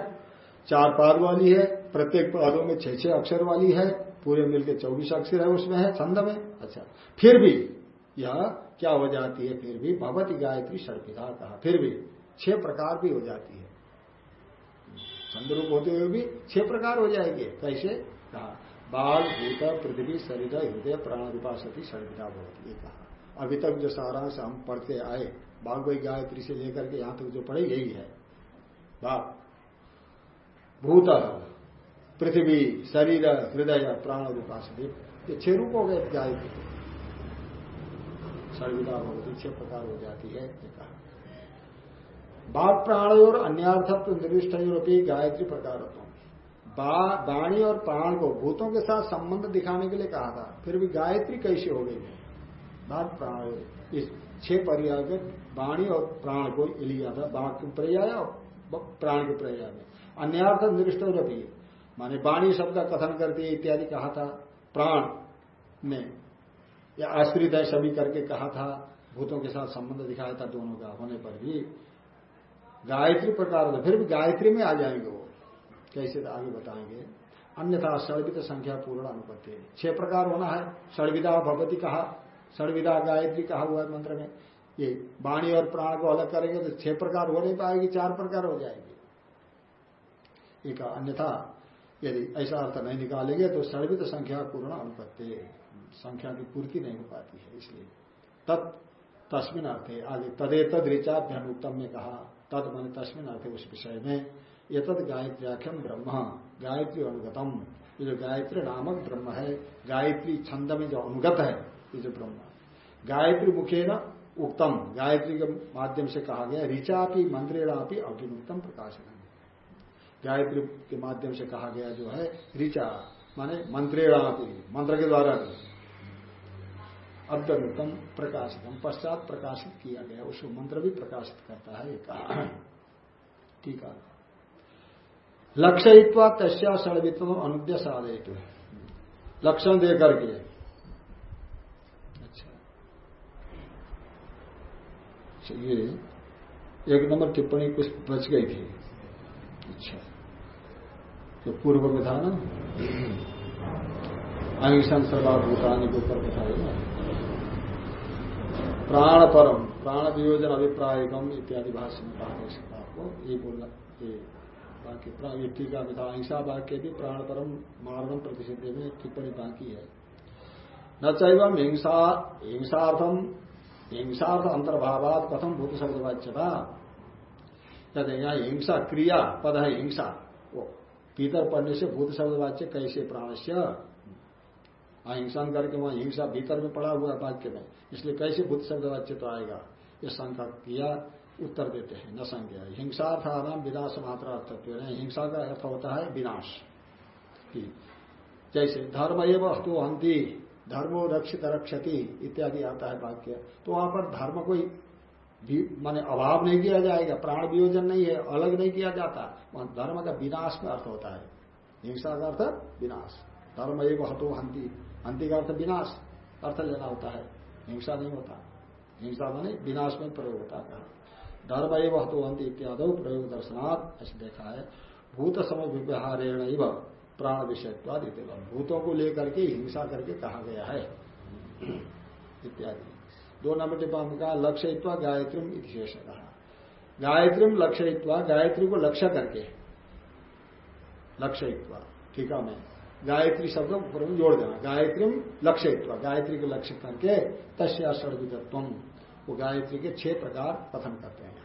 चार पाद वाली है प्रत्येक पादों में छह छह अक्षर वाली है पूरे मिलकर चौबीस अक्षर है उसमें है छंद में। अच्छा फिर भी यह क्या हो जाती है? फिर भी भगवती गायत्री सर्पिता कहा। फिर भी छह प्रकार भी हो जाती है। चंद्रूप होते हुए भी छह प्रकार हो जाएँगे। कैसे? कहा, बाल, भूत, पृथ्वी, शरीर, हृदय, प्राण विपाशति षडविधा बहुत ये कहा। अभी तक जो सारांश हम पढ़ते आए बाघ गायत्री से लेकर के यहाँ तक जो पढ़े यही है बाघ भूत, पृथ्वी, शरीर, हृदय, प्राण विपाशति ये छह रूप हो गए गायत्री। सर्विदा भगवती छह प्रकार हो जाती है कहा। बाघ प्राण और अन्यार्थत्व निर्दिष्ट गायत्री प्रकार वाणी और प्राण को भूतों के साथ संबंध दिखाने के लिए कहा था। फिर भी गायत्री कैसे हो गई? है बाघ प्राण इस छह पर्याय में वाणी और प्राण को लिया था। बाघ के पर्याय और प्राण के पर्याय में। अन्यार्थ निर्दिष्ट माने वाणी शब्द कथन करती इत्यादि कहा था। प्राण में या आश्रित है, सभी करके कहा था, भूतों के साथ संबंध दिखाया था दोनों का होने पर भी। गायत्री प्रकार फिर भी गायत्री में आ जाएँगे वो। कैसे आगे बताएँगे। अन्यथा षडविद संख्या पूर्ण अनुपत्ति। छह प्रकार होना है षडविदा भगवती कहा षडविदा गायत्री कहा हुआ है मंत्र में। ये वाणी और प्राण को अलग करेंगे तो छह प्रकार हो नहीं पाएगी, चार प्रकार हो जाएगी। एक अन्यथा, यदि ऐसा अर्थ नहीं निकालेंगे तो षडविद संख्या पूर्ण अनुपत्ति। संख्या की पूर्ति नहीं हो पाती है, इसलिए। तत् तस्मिन अर्थ, आगे तदे तद उत्तम ने कहा, तद मन तस्मिन अर्थ उस विषय में ये तद गायत्र्याख्यम ब्रह्म, गायत्री अनुगतम। ये जो गायत्री नामक ब्रह्म है, गायत्री छंद में जो अनुगत है, ये जो ब्रह्म। गायत्री मुखे न उत्तम गायत्री के माध्यम से कहा गया ऋचा ऋचापी मंत्रेणापी अभिमुक्तम प्रकाशन गायत्री के माध्यम से कहा गया जो है, ऋचा, माने मंत्रेणापी, मंत्र के द्वारा भी। अव्यवृतम प्रकाशितम, पश्चात प्रकाशित किया गया, उसको मंत्र भी प्रकाशित करता है कहा। ठीक है। लक्ष्यित्वा तस्या षडवित्व अनुद्य साधित लक्षण दे करके। अच्छा। ये एक नंबर टिप्पणी कुछ बच गई थी। अच्छा। तो पूर्व में था ना? अहिंसन के ऊपर बताया प्राण परम प्राण वियोजन अभिप्रायकम इत्यादि भाष्य में कहा गया आपको ये बोलना ये बाकी ये टीका में था अहिंसा वाक्य भी प्राण परम मारणम प्रतिषिध में टिप्पणी बाकी है। न चैवम हिंसा हिंसार्थम हिंसार्थ अंतर्भावात कथम भूत शब्द वाच्यता कहते यहाँ हिंसा क्रिया, पद है हिंसा। वो भीतर पढ़ने से भूत शब्द वाच्य कैसे प्राणस्य? अहिंसा करके वहाँ हिंसा भीतर में पड़ा हुआ वाक्य में। इसलिए कैसे बुद्ध शब्द वाच्य आएगा? ये शंका किया उत्तर देते हैं न संज्ञा हिंसार्थ आराम विनाश मात्र अर्थत्व हिंसा का अर्थ होता है विनाश। की जैसे धर्म एवं वस्तु हंती धर्मो रक्षित रक्षति इत्यादि आता है वाक्य। तो वहाँ पर धर्म कोई माने अभाव नहीं किया जाएगा, प्राण वियोजन नहीं है, अलग नहीं किया जाता। वहाँ धर्म का विनाश में अर्थ होता है। हिंसा का अर्थ विनाश। धर्म एवं हतो हंती अंति का अर्थ विनाश अर्थ लेना होता है। हिंसा नहीं होता। हिंसा माने विनाश में प्रयोग होता है। धर्म एवं तो अंत इत्यादि प्रयोग दर्शनाथ ऐसे देखा है। भूत समय समव्यवहारेण प्राण विषयत्वाद भूतों को लेकर के हिंसा करके कहा गया है। इत्यादि। दो नंबर टिप्पा में कहा लक्ष्य गायत्री इतिशेष कहा गायत्री लक्ष्य गायत्री को लक्ष्य करके। लक्ष्य ठीक है मैं। गायत्री शब्द ऊपर में जोड़ देना। गायत्री लक्ष्य गायत्री के लक्ष्य करके तस्या षडविधत्व वो गायत्री के छह प्रकार कथन करते हैं।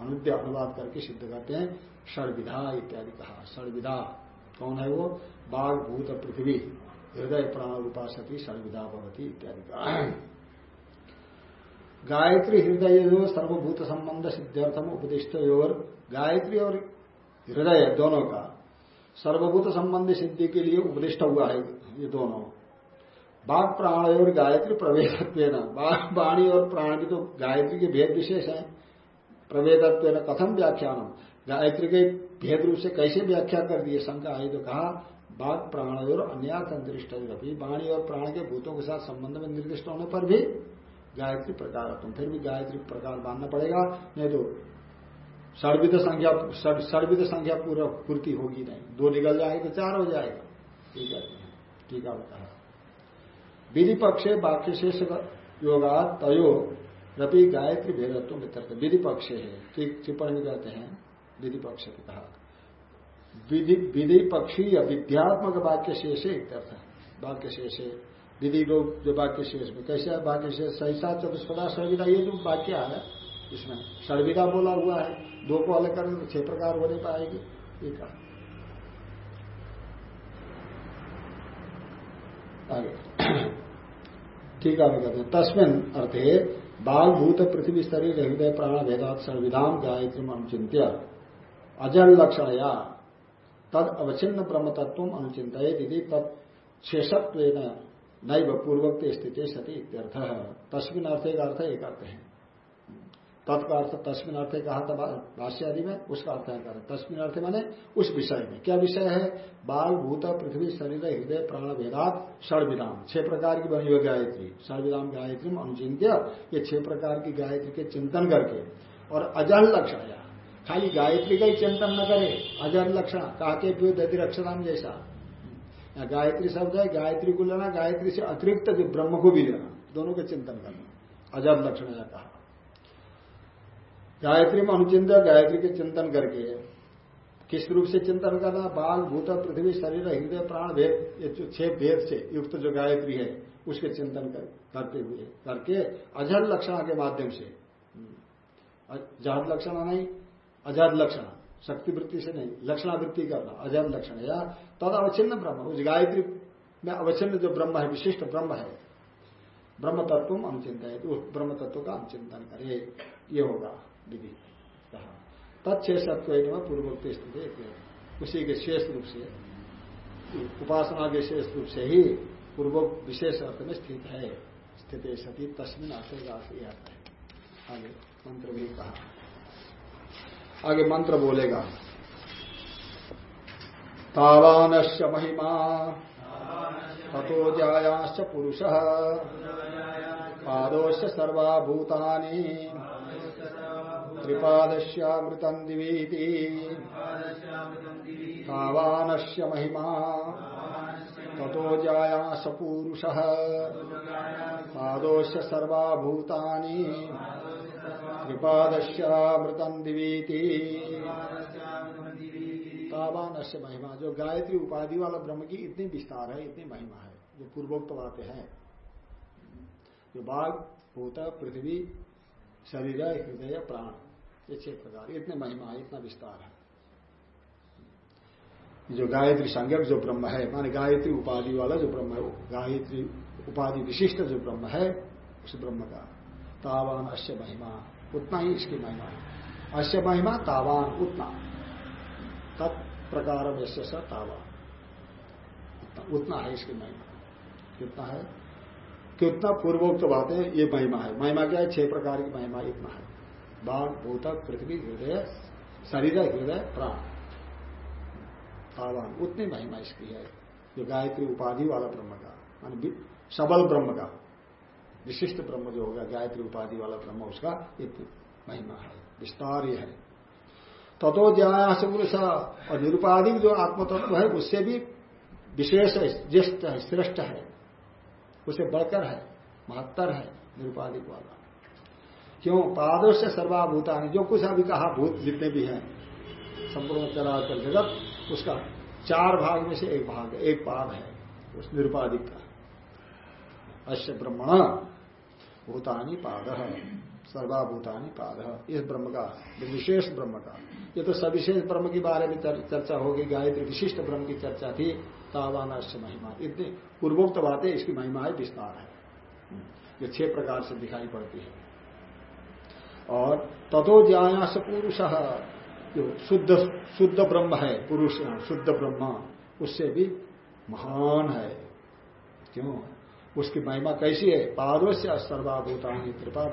अनुद्य अनुवाद करके सिद्ध करते हैं षडविधा इत्यादि कहा। षडविधा कौन है वो? बाघ भूत, पृथ्वी, हृदय, प्राण, उपासती षडविधा भवती इत्यादि कहा। गायत्री हृदय सर्वभूत संबंध सिद्धार्थम उपदिष्ट और गायत्री और हृदय दोनों का सर्वभूत संबंधी सिद्धि के लिए उपदिष्ट हुआ है ये दोनों। बाघ प्राण और गायत्री प्रवेदत्व वाणी और प्राण की तो गायत्री के भेद विशेष है। प्रवेदत्व कथम व्याख्यान गायत्री के भेद रूप से कैसे व्याख्या कर दिए? शंका आई तो कहा बाघ प्राण और अन्यार्थ अंतरिष्ट वाणी और प्राण के भूतों के साथ संबंध में निर्दिष्ट होने पर भी गायत्री प्रकार फिर भी गायत्री प्रकार मानना पड़ेगा। नहीं तो सर्वित संख्या सर्वित संख्या पूरा पूर्ति होगी नहीं। दो निकल जाएगी तो चार हो जाएगा। ठीक है ठीक है कहा विधि पक्ष वाक्य शेष योगा तयो रपी गायत्री भेदत्व मित्र विधि पक्ष है, ठीक, टिप्पणी में कहते हैं। विधि पक्ष ने कहा। विधि पक्षी या विद्यात्मक वाक्य शेष है। वाक्य शेष है विधि लोग जो वाक्य शेष में, कैसे वाक्य शेष सहिता चतुष्पदा सर्विदा ये जो वाक्य है इसमें सर्विदा बोला हुआ है। दो को अलग करें तो छह प्रकार हो नहीं पाएगी ये कहा आगे। ठीक है कहते हैं, तस्मिन अर्थे बाल भूत पृथ्वी शरीर हृदय प्राण भेदात सर्विधाम गायत्री अनुचिंत्य अजल लक्षणया, तद अवचिन्न ब्रह्म तत्व अनुचिंत यदि तत् शेषत्व नैव पूर्वक्त स्थिति सती इत्यर्थ। तस्मिन अर्थ एक अर्थ एक अर्थ है। तत्का अर्थ तस्मिन अर्थ कहा था भाष्य आदि में, उसका अर्थ है तस्मिन अर्थ माने उस विषय में। क्या विषय है? बाल, भूत, पृथ्वी, शरीर, हृदय, प्राण भेदात षडविधाम छह प्रकार की बनी हुई गायत्री। षडविधाम गायत्री अनुचिंत्य ये छह प्रकार की गायत्री के चिंतन करके। और अजल लक्षण खाली गायत्री का ही चिंतन न करे। अजल लक्षण, काके के दधि रक्षणाम जैसा। गायत्री शब्द है, गायत्री को लेना, गायत्री से अतिरिक्त जो ब्रह्म को भी लेना। दोनों के चिंतन करना। अजर लक्षण कहा। गायत्री में अनुचिंत गायत्री के चिंतन करके किस रूप से चिंतन करना? बाल भूत पृथ्वी शरीर हृदय प्राण भेद ये छह भेद से युक्त जो गायत्री है उसके चिंतन कर, करते हुए करके अजर लक्षण के माध्यम से। जहद लक्षण नहीं अजर लक्षण शक्ति वृत्ति से नहीं लक्षणावृत्ति करना अजर लक्षण या तद अवचिन्न ब्रह्म उस गायत्री में अवचिन्न जो ब्रह्म है विशिष्ट ब्रह्म है ब्रह्म तत्व अनुचिंत है उस ब्रह्म तत्व का अनुचिंतन करे ये होगा। विधि, कहा। तत्शेषत्व पूर्वोक्त स्थिति उसी के शेष रूप से, उपासना के शेष रूप से ही पूर्व विशेष अर्थ में स्थित है। स्थित सती तस्मिन अर्थ है आगे मंत्र भी कहा। आगे मंत्र बोलेगा। तावान महिमा तथो जायाश्च पुरुष। पादोश सर्वाभूतानि। त्रिपादश्यामृतम् दिवीति तावानस्य महिमा। ततो जाया स पूरुषः। पादोश्च सर्वाभूतानि। त्रिपादश्यामृतम् दिवीति तावानस्य महिमा। जो गायत्री उपाधि वाला ब्रह्म की इतनी विस्तार है, इतनी महिमा है, जो पूर्वोक्त बातें हैं। जो बाघ भूता पृथ्वी, शरीर, हृदय, प्राण। ये छह प्रकार इतने महिमा, इतना विस्तार है। जो गायत्री संज्ञक जो ब्रह्म है, माने गायत्री उपाधि वाला जो ब्रह्म है, गायत्री उपाधि विशिष्ट जो ब्रह्म है, उस ब्रह्म का। तावान अश्य महिमा, उतना ही इसकी महिमा है। अश्य महिमा, तावान, उतना। तत्प्रकार तावान। उतना है इसकी महिमा। कितना है? कितना पूर्वोक्त बातें, ये महिमा है। महिमा क्या है? छह प्रकार की महिमा इतना है। बाघ भूत पृथ्वी, हृदय, शरीर, हृदय, प्राण। तावान, उतनी महिमा इसकी है। जो गायत्री उपाधि वाला ब्रह्म का मान सबल ब्रह्म का, विशिष्ट ब्रह्म जो होगा, गायत्री उपाधि वाला ब्रह्म, उसका इतनी महिमा है, विस्तार है। तथो ज्ञाया से पुरुष, और निरुपाधिक जो आत्मतत्व है, उससे भी विशेष है, ज्येष्ठ है, श्रेष्ठ है, उसे बढ़कर है, महत्तर है, निरुपाधिक वाला। क्यों? पादों से सर्वाभूतानी, जो कुछ अभी कहा, भूत जितने भी हैं, संपूर्ण चराचर जगत, उसका चार भाग में से एक भाग एक पाद है, उस निरुपाधिक का। अश्य ब्रह्मण, भूतानी पाद, सर्वाभूतानी पाद, इस ब्रह्म का विशेष ब्रह्म का। ये तो सविशेष ब्रह्म के बारे में चर्चा होगी, गायत्री विशिष्ट ब्रह्म की चर्चा थी तावान अश्य महिमा। इतनी पूर्वोक्त बातें, इसकी महिमा है विस्तार है। ये छह प्रकार से दिखाई पड़ती है। और तथो ज्यायास पुरुष। जो शुद्ध शुद्ध ब्रह्म है, पुरुष, शुद्ध ब्रह्म, उससे भी महान है। क्यों? उसकी महिमा कैसी है? पादो से सर्वाभूतानी त्रिपाद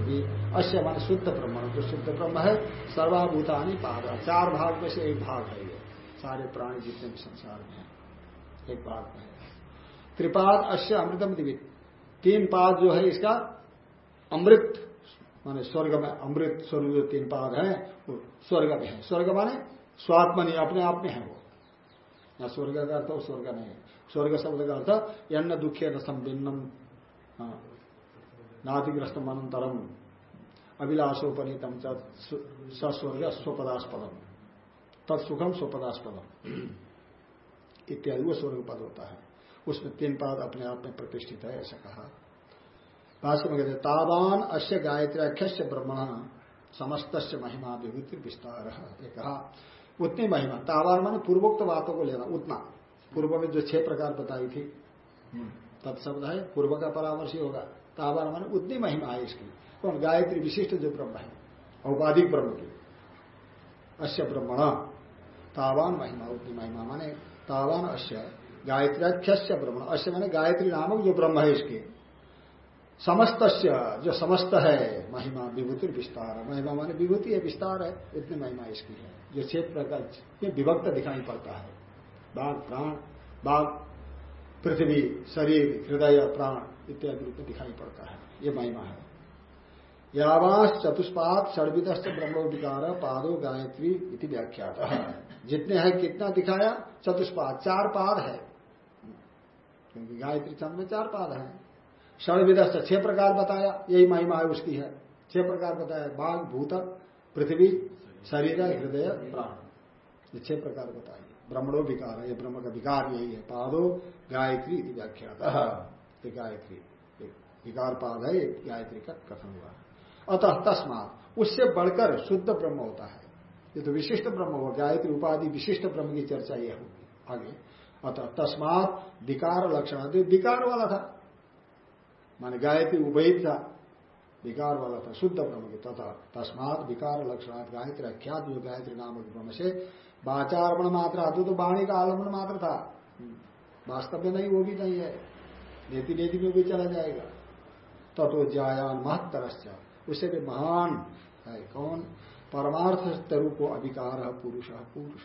भी अश्य मान शुद्ध ब्रह्म जो शुद्ध ब्रह्म है, सर्वाभूतानी पाद। चार भाग में से एक भाग है ये। सारे प्राणी जितने भी संसार में है, एक भाग में है। त्रिपाद अश्य अमृतम दिवी तीन पाद जो है इसका, अमृत माने स्वर्ग में अमृत स्वर्ग जो तीन पाद है, वो स्वर्ग में है। स्वर्ग माने स्वात्मनि, अपने आप में है वो। न स्वर्ग का अर्थ स्वर्ग नहीं है। स्वर्ग शब्द का अर्थ, यन्न दुखे न संभिन्नम हाँ। नातिग्रस्तम अनंतरम अभिलाषोपनीतम स्वर्ग स्वपदास्पदम, तत्सुखम स्वपदास्पदम। इत्यादि वो स्वर्ग पद होता है। उसमें तीन पाद अपने आप में प्रतिष्ठित है, ऐसा कहा। भाष्य में कहते तावान अश्य गायत्री अख्य ब्रह्मण समस्त महिमा विभूति विस्तार कहा उतनी महिमा तावान मान पूर्वोक्त बातों को लेना उतना। पूर्व में जो छह प्रकार बताई थी तत्शब्द है पूर्व का परामर्श ही होगा। तावान मान उतनी महिमा है इसकी। कौन? गायत्री विशिष्ट जो ब्रह्म है औपाधिक ब्रह्म की। अश्य ब्रह्मण तावान महिमा उतनी महिमा माने तावान अश्य गायत्री ब्रह्मण। अश्य माने गायत्री नामक जो ब्रह्म है इसके। समस्त जो समस्त है, महिमा, विभूति विस्तार। है महिमा माने विभूति है, विस्तार है, इतनी महिमा इसकी है। जो प्रकार ये विभक्त दिखाई पड़ता है। बाघ प्राण बाघ पृथ्वी, शरीर, हृदय, प्राण इत्यादि रूप दिखाई पड़ता है। ये महिमा है। यावास चतुष्पाद षडविद ब्रह्मो विकार पादो गायत्री इति व्याख्यात। जितने हैं, कितना दिखाया? चतुष्पाद, चार पाद है। क्योंकि गायत्री चंद में चार पाद है। षणविद छह प्रकार बताया यही महिमा है उसकी है। छह प्रकार बताया बाघ भूत पृथ्वी शरीर हृदय प्राण। ये छह प्रकार बताइए ब्रह्मणो विकार है ये ब्रह्म का विकार यही है। पादो गायत्री व्याख्या गायत्री विकार पाद है गायत्री का कथन हुआ। अतः तस्मात उससे बढ़कर शुद्ध ब्रह्म होता है। ये तो विशिष्ट ब्रह्म हो गायत्री उपाधि विशिष्ट ब्रह्म की चर्चा यह होगी। आगे अतः तस्मात विकार लक्षण। विकार वाला था। माने गायत्री उभय था विकार वाला था शुद्ध ब्रह्म की तथा तस्मात विकार लक्षणात् गायत्री अख्यात जो गायत्री नामक ब्रह्म से। वाचारमण मात्र आते तो वाणी का आलंबन मात्र था। वास्तव में नहीं, वो भी नहीं है। नेति नेति में भी चला जाएगा। तत्व ज्यायान महत्तरश्च। उससे भी महान है। कौन? परमार्थ तरु को अभिकार पुरुष पुरुष।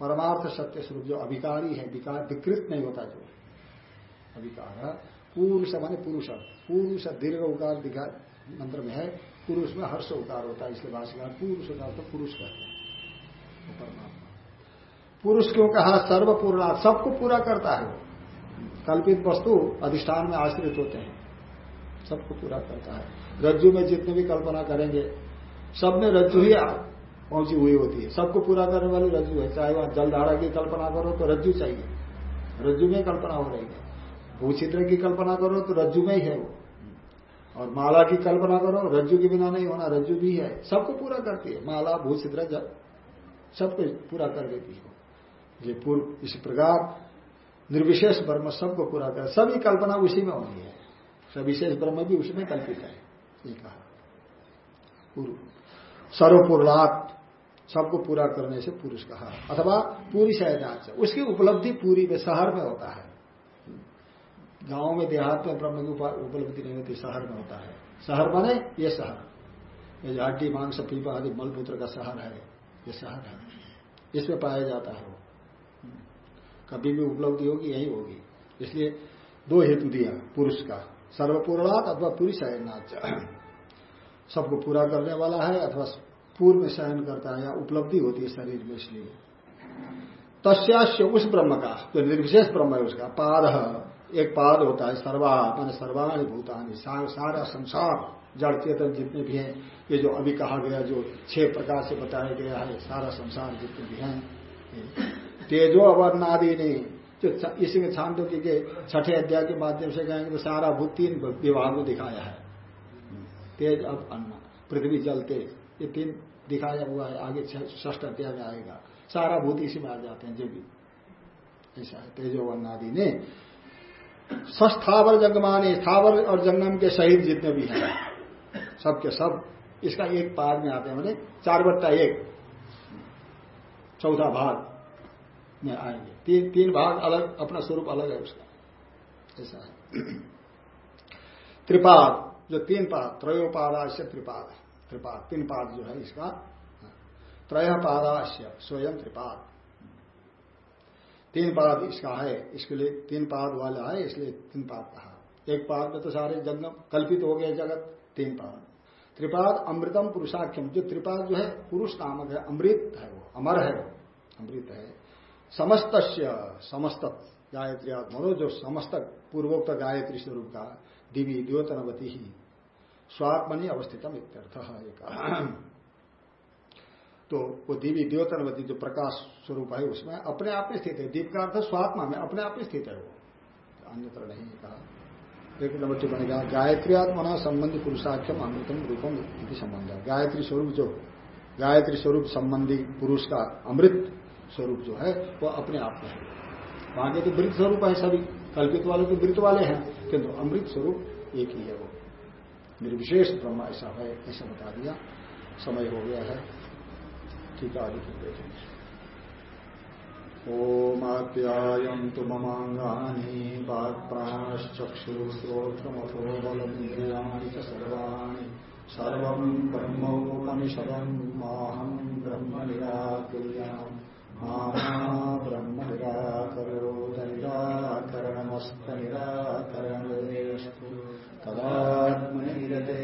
परमार्थ सत्य स्वरूप जो अभिकारी है, विकार विकृत नहीं होता जो। अभिकार पुरुष माने पुरुष पुरुष दीर्घ उकार दिखा, मंत्र में है, पुरुष में हर्ष उकार होता है, इसलिए भाषिकार पुरुष उकार तो पुरुष कहते हैं परमात्मा। पुरुष क्यों कहा? सर्वपूर्णा, सबको पूरा करता है। कल्पित वस्तु अधिष्ठान में आश्रित होते हैं। सबको पूरा करता है। रज्जु में जितने भी कल्पना करेंगे, सब में रज्जु ही पहुँची हुई होती है। सबको पूरा करने वाली रज्जु है। चाहे वहाँ जलधारा की कल्पना करो तो रज्जु चाहिए। रज्जु में कल्पना हो रही है। भूछिद्र की कल्पना करो तो रज्जु में ही है वो। और माला की कल्पना करो, रज्जु के बिना नहीं होना, रज्जु भी है। सबको पूरा करती है। माला भूछिद्र सबको पूरा कर देती है ये पूर्व, इस प्रकार निर्विशेष ब्रह्म सबको पूरा कर, सभी कल्पना उसी में होनी है। सविशेष ब्रह्म भी उसमें कल्पित है, ये कहा। सर्वपूर्णात् सबको पूरा करने से पुरुष कहा। अथवा पूरी शहर उसकी उपलब्धि पूरी में शहर में होता है। गाँव में देहात में ब्रह्म की उपलब्धि नहीं होती, शहर में होता है। शहर बने ये शहर। ये हड्डी, मांस, पीपा आदि मलपुत्र का शहर है, ये शहर है। इसमें पाया जाता है वो। कभी भी उपलब्धि होगी, यही होगी। इसलिए दो हेतु दिया, पुरुष का। सर्वपूर्णात अथवा पूरी शयनाच सबको पूरा करने वाला है अथवा पूर्व शयन करता है या उपलब्धि होती है शरीर में, इसलिए। तस्यास्य उस ब्रह्म का, जो निर्विशेष ब्रह्म है उसका, पाद। एक पाद होता है, सर्वा, मान सर्वाणी भूतानी, सारा संसार, जड़, चेतन जितने भी हैं, ये जो अभी कहा गया, जो छह प्रकार से बताया गया है, सारा संसार जितने भी हैं तेजो अवर्णादि नहीं जो इसी में छांदो के छठे अध्याय के माध्यम से कहेंगे तो सारा भूत तीन विभाग को दिखाया है। तेज अब अन्न, पृथ्वी जल तेज, ये तीन दिखाया हुआ है, आगे ष्ठ अध्याय में आएगा। सारा भूत इसी में आ जाते हैं, जो भी। ऐसा है, तेजो वर्णादि ने सस्थावर जंगमानी, स्थावर और जंगम के शहीद जितने भी हैं, सबके सब इसका एक पाद में आते हैं। मैंने चार बट्टा एक चौथा भाग में आएँगे। तीन तीन भाग अलग, अपना स्वरूप अलग है उसका। ऐसा है। त्रिपाद, जो तीन पाद, त्रयोपादाश्य त्रिपाद है। त्रिपाद, तीन पाद जो है इसका त्रय पादाश्य स्वयं त्रिपाद। तीन पाद इसका है, इसके लिए तीन पाद वाला है, इसलिए तीन पाद कहा। एक पाद में तो सारे जन्म कल्पित हो गए जगत, तीन पाद। त्रिपाद अमृतम पुरुषाख्यम, जो त्रिपाद जो है, पुरुष नामक है, अमृत है वो, अमर है वो, अमृत है। समस्त समस्त गायत्री मनो जो समस्त पूर्वोक्त गायत्री स्वरूप का, दिवी द्योतनवती ही, स्वात्मनि अवस्थितम इत्यर्थ एक तो वो दिवी द्योतनवती जो प्रकाश स्वरूप है, उसमें अपने आप में स्थित है। दीप का अर्थ स्वात्मा में अपने आप में स्थित है वो। अन्यत्र नहीं कहा। एक नंबर टिप्पणी कहा, गायत्री आत्मना संबंधी पुरुषाख्यम अमृतम रूपम इति संबंध है। गायत्री स्वरूप जो, गायत्री स्वरूप संबंधी पुरुष का अमृत स्वरूप जो है, वो अपने आप में है। वहाँ के तो वृत्त स्वरूप है सभी। कल्पित वाले तो वृत्त वाले हैं, किंतु अमृत स्वरूप एक ही है वो। निर्विशेष ब्रह्म ऐसा है, ऐसा बता दिया। समय हो गया है। है आदि देखेंगे ओमाप्यायन्तु ममाङ्गानि वाक्प्राणश्चक्षुश्रोत्रमथो बलमिन्द्रियाणि च सर्वाणि। सर्वम् ब्रह्मोपनिषदम् माहम् ब्रह्म निराकुर्याम् मामा ब्रह्म निराकरोदनिराकरणमस्तनिराकरणदेशतु तदात्मनिरते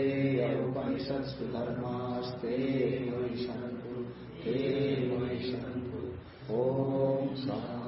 उपनिषत्सु धर्मास्ते ओम शांति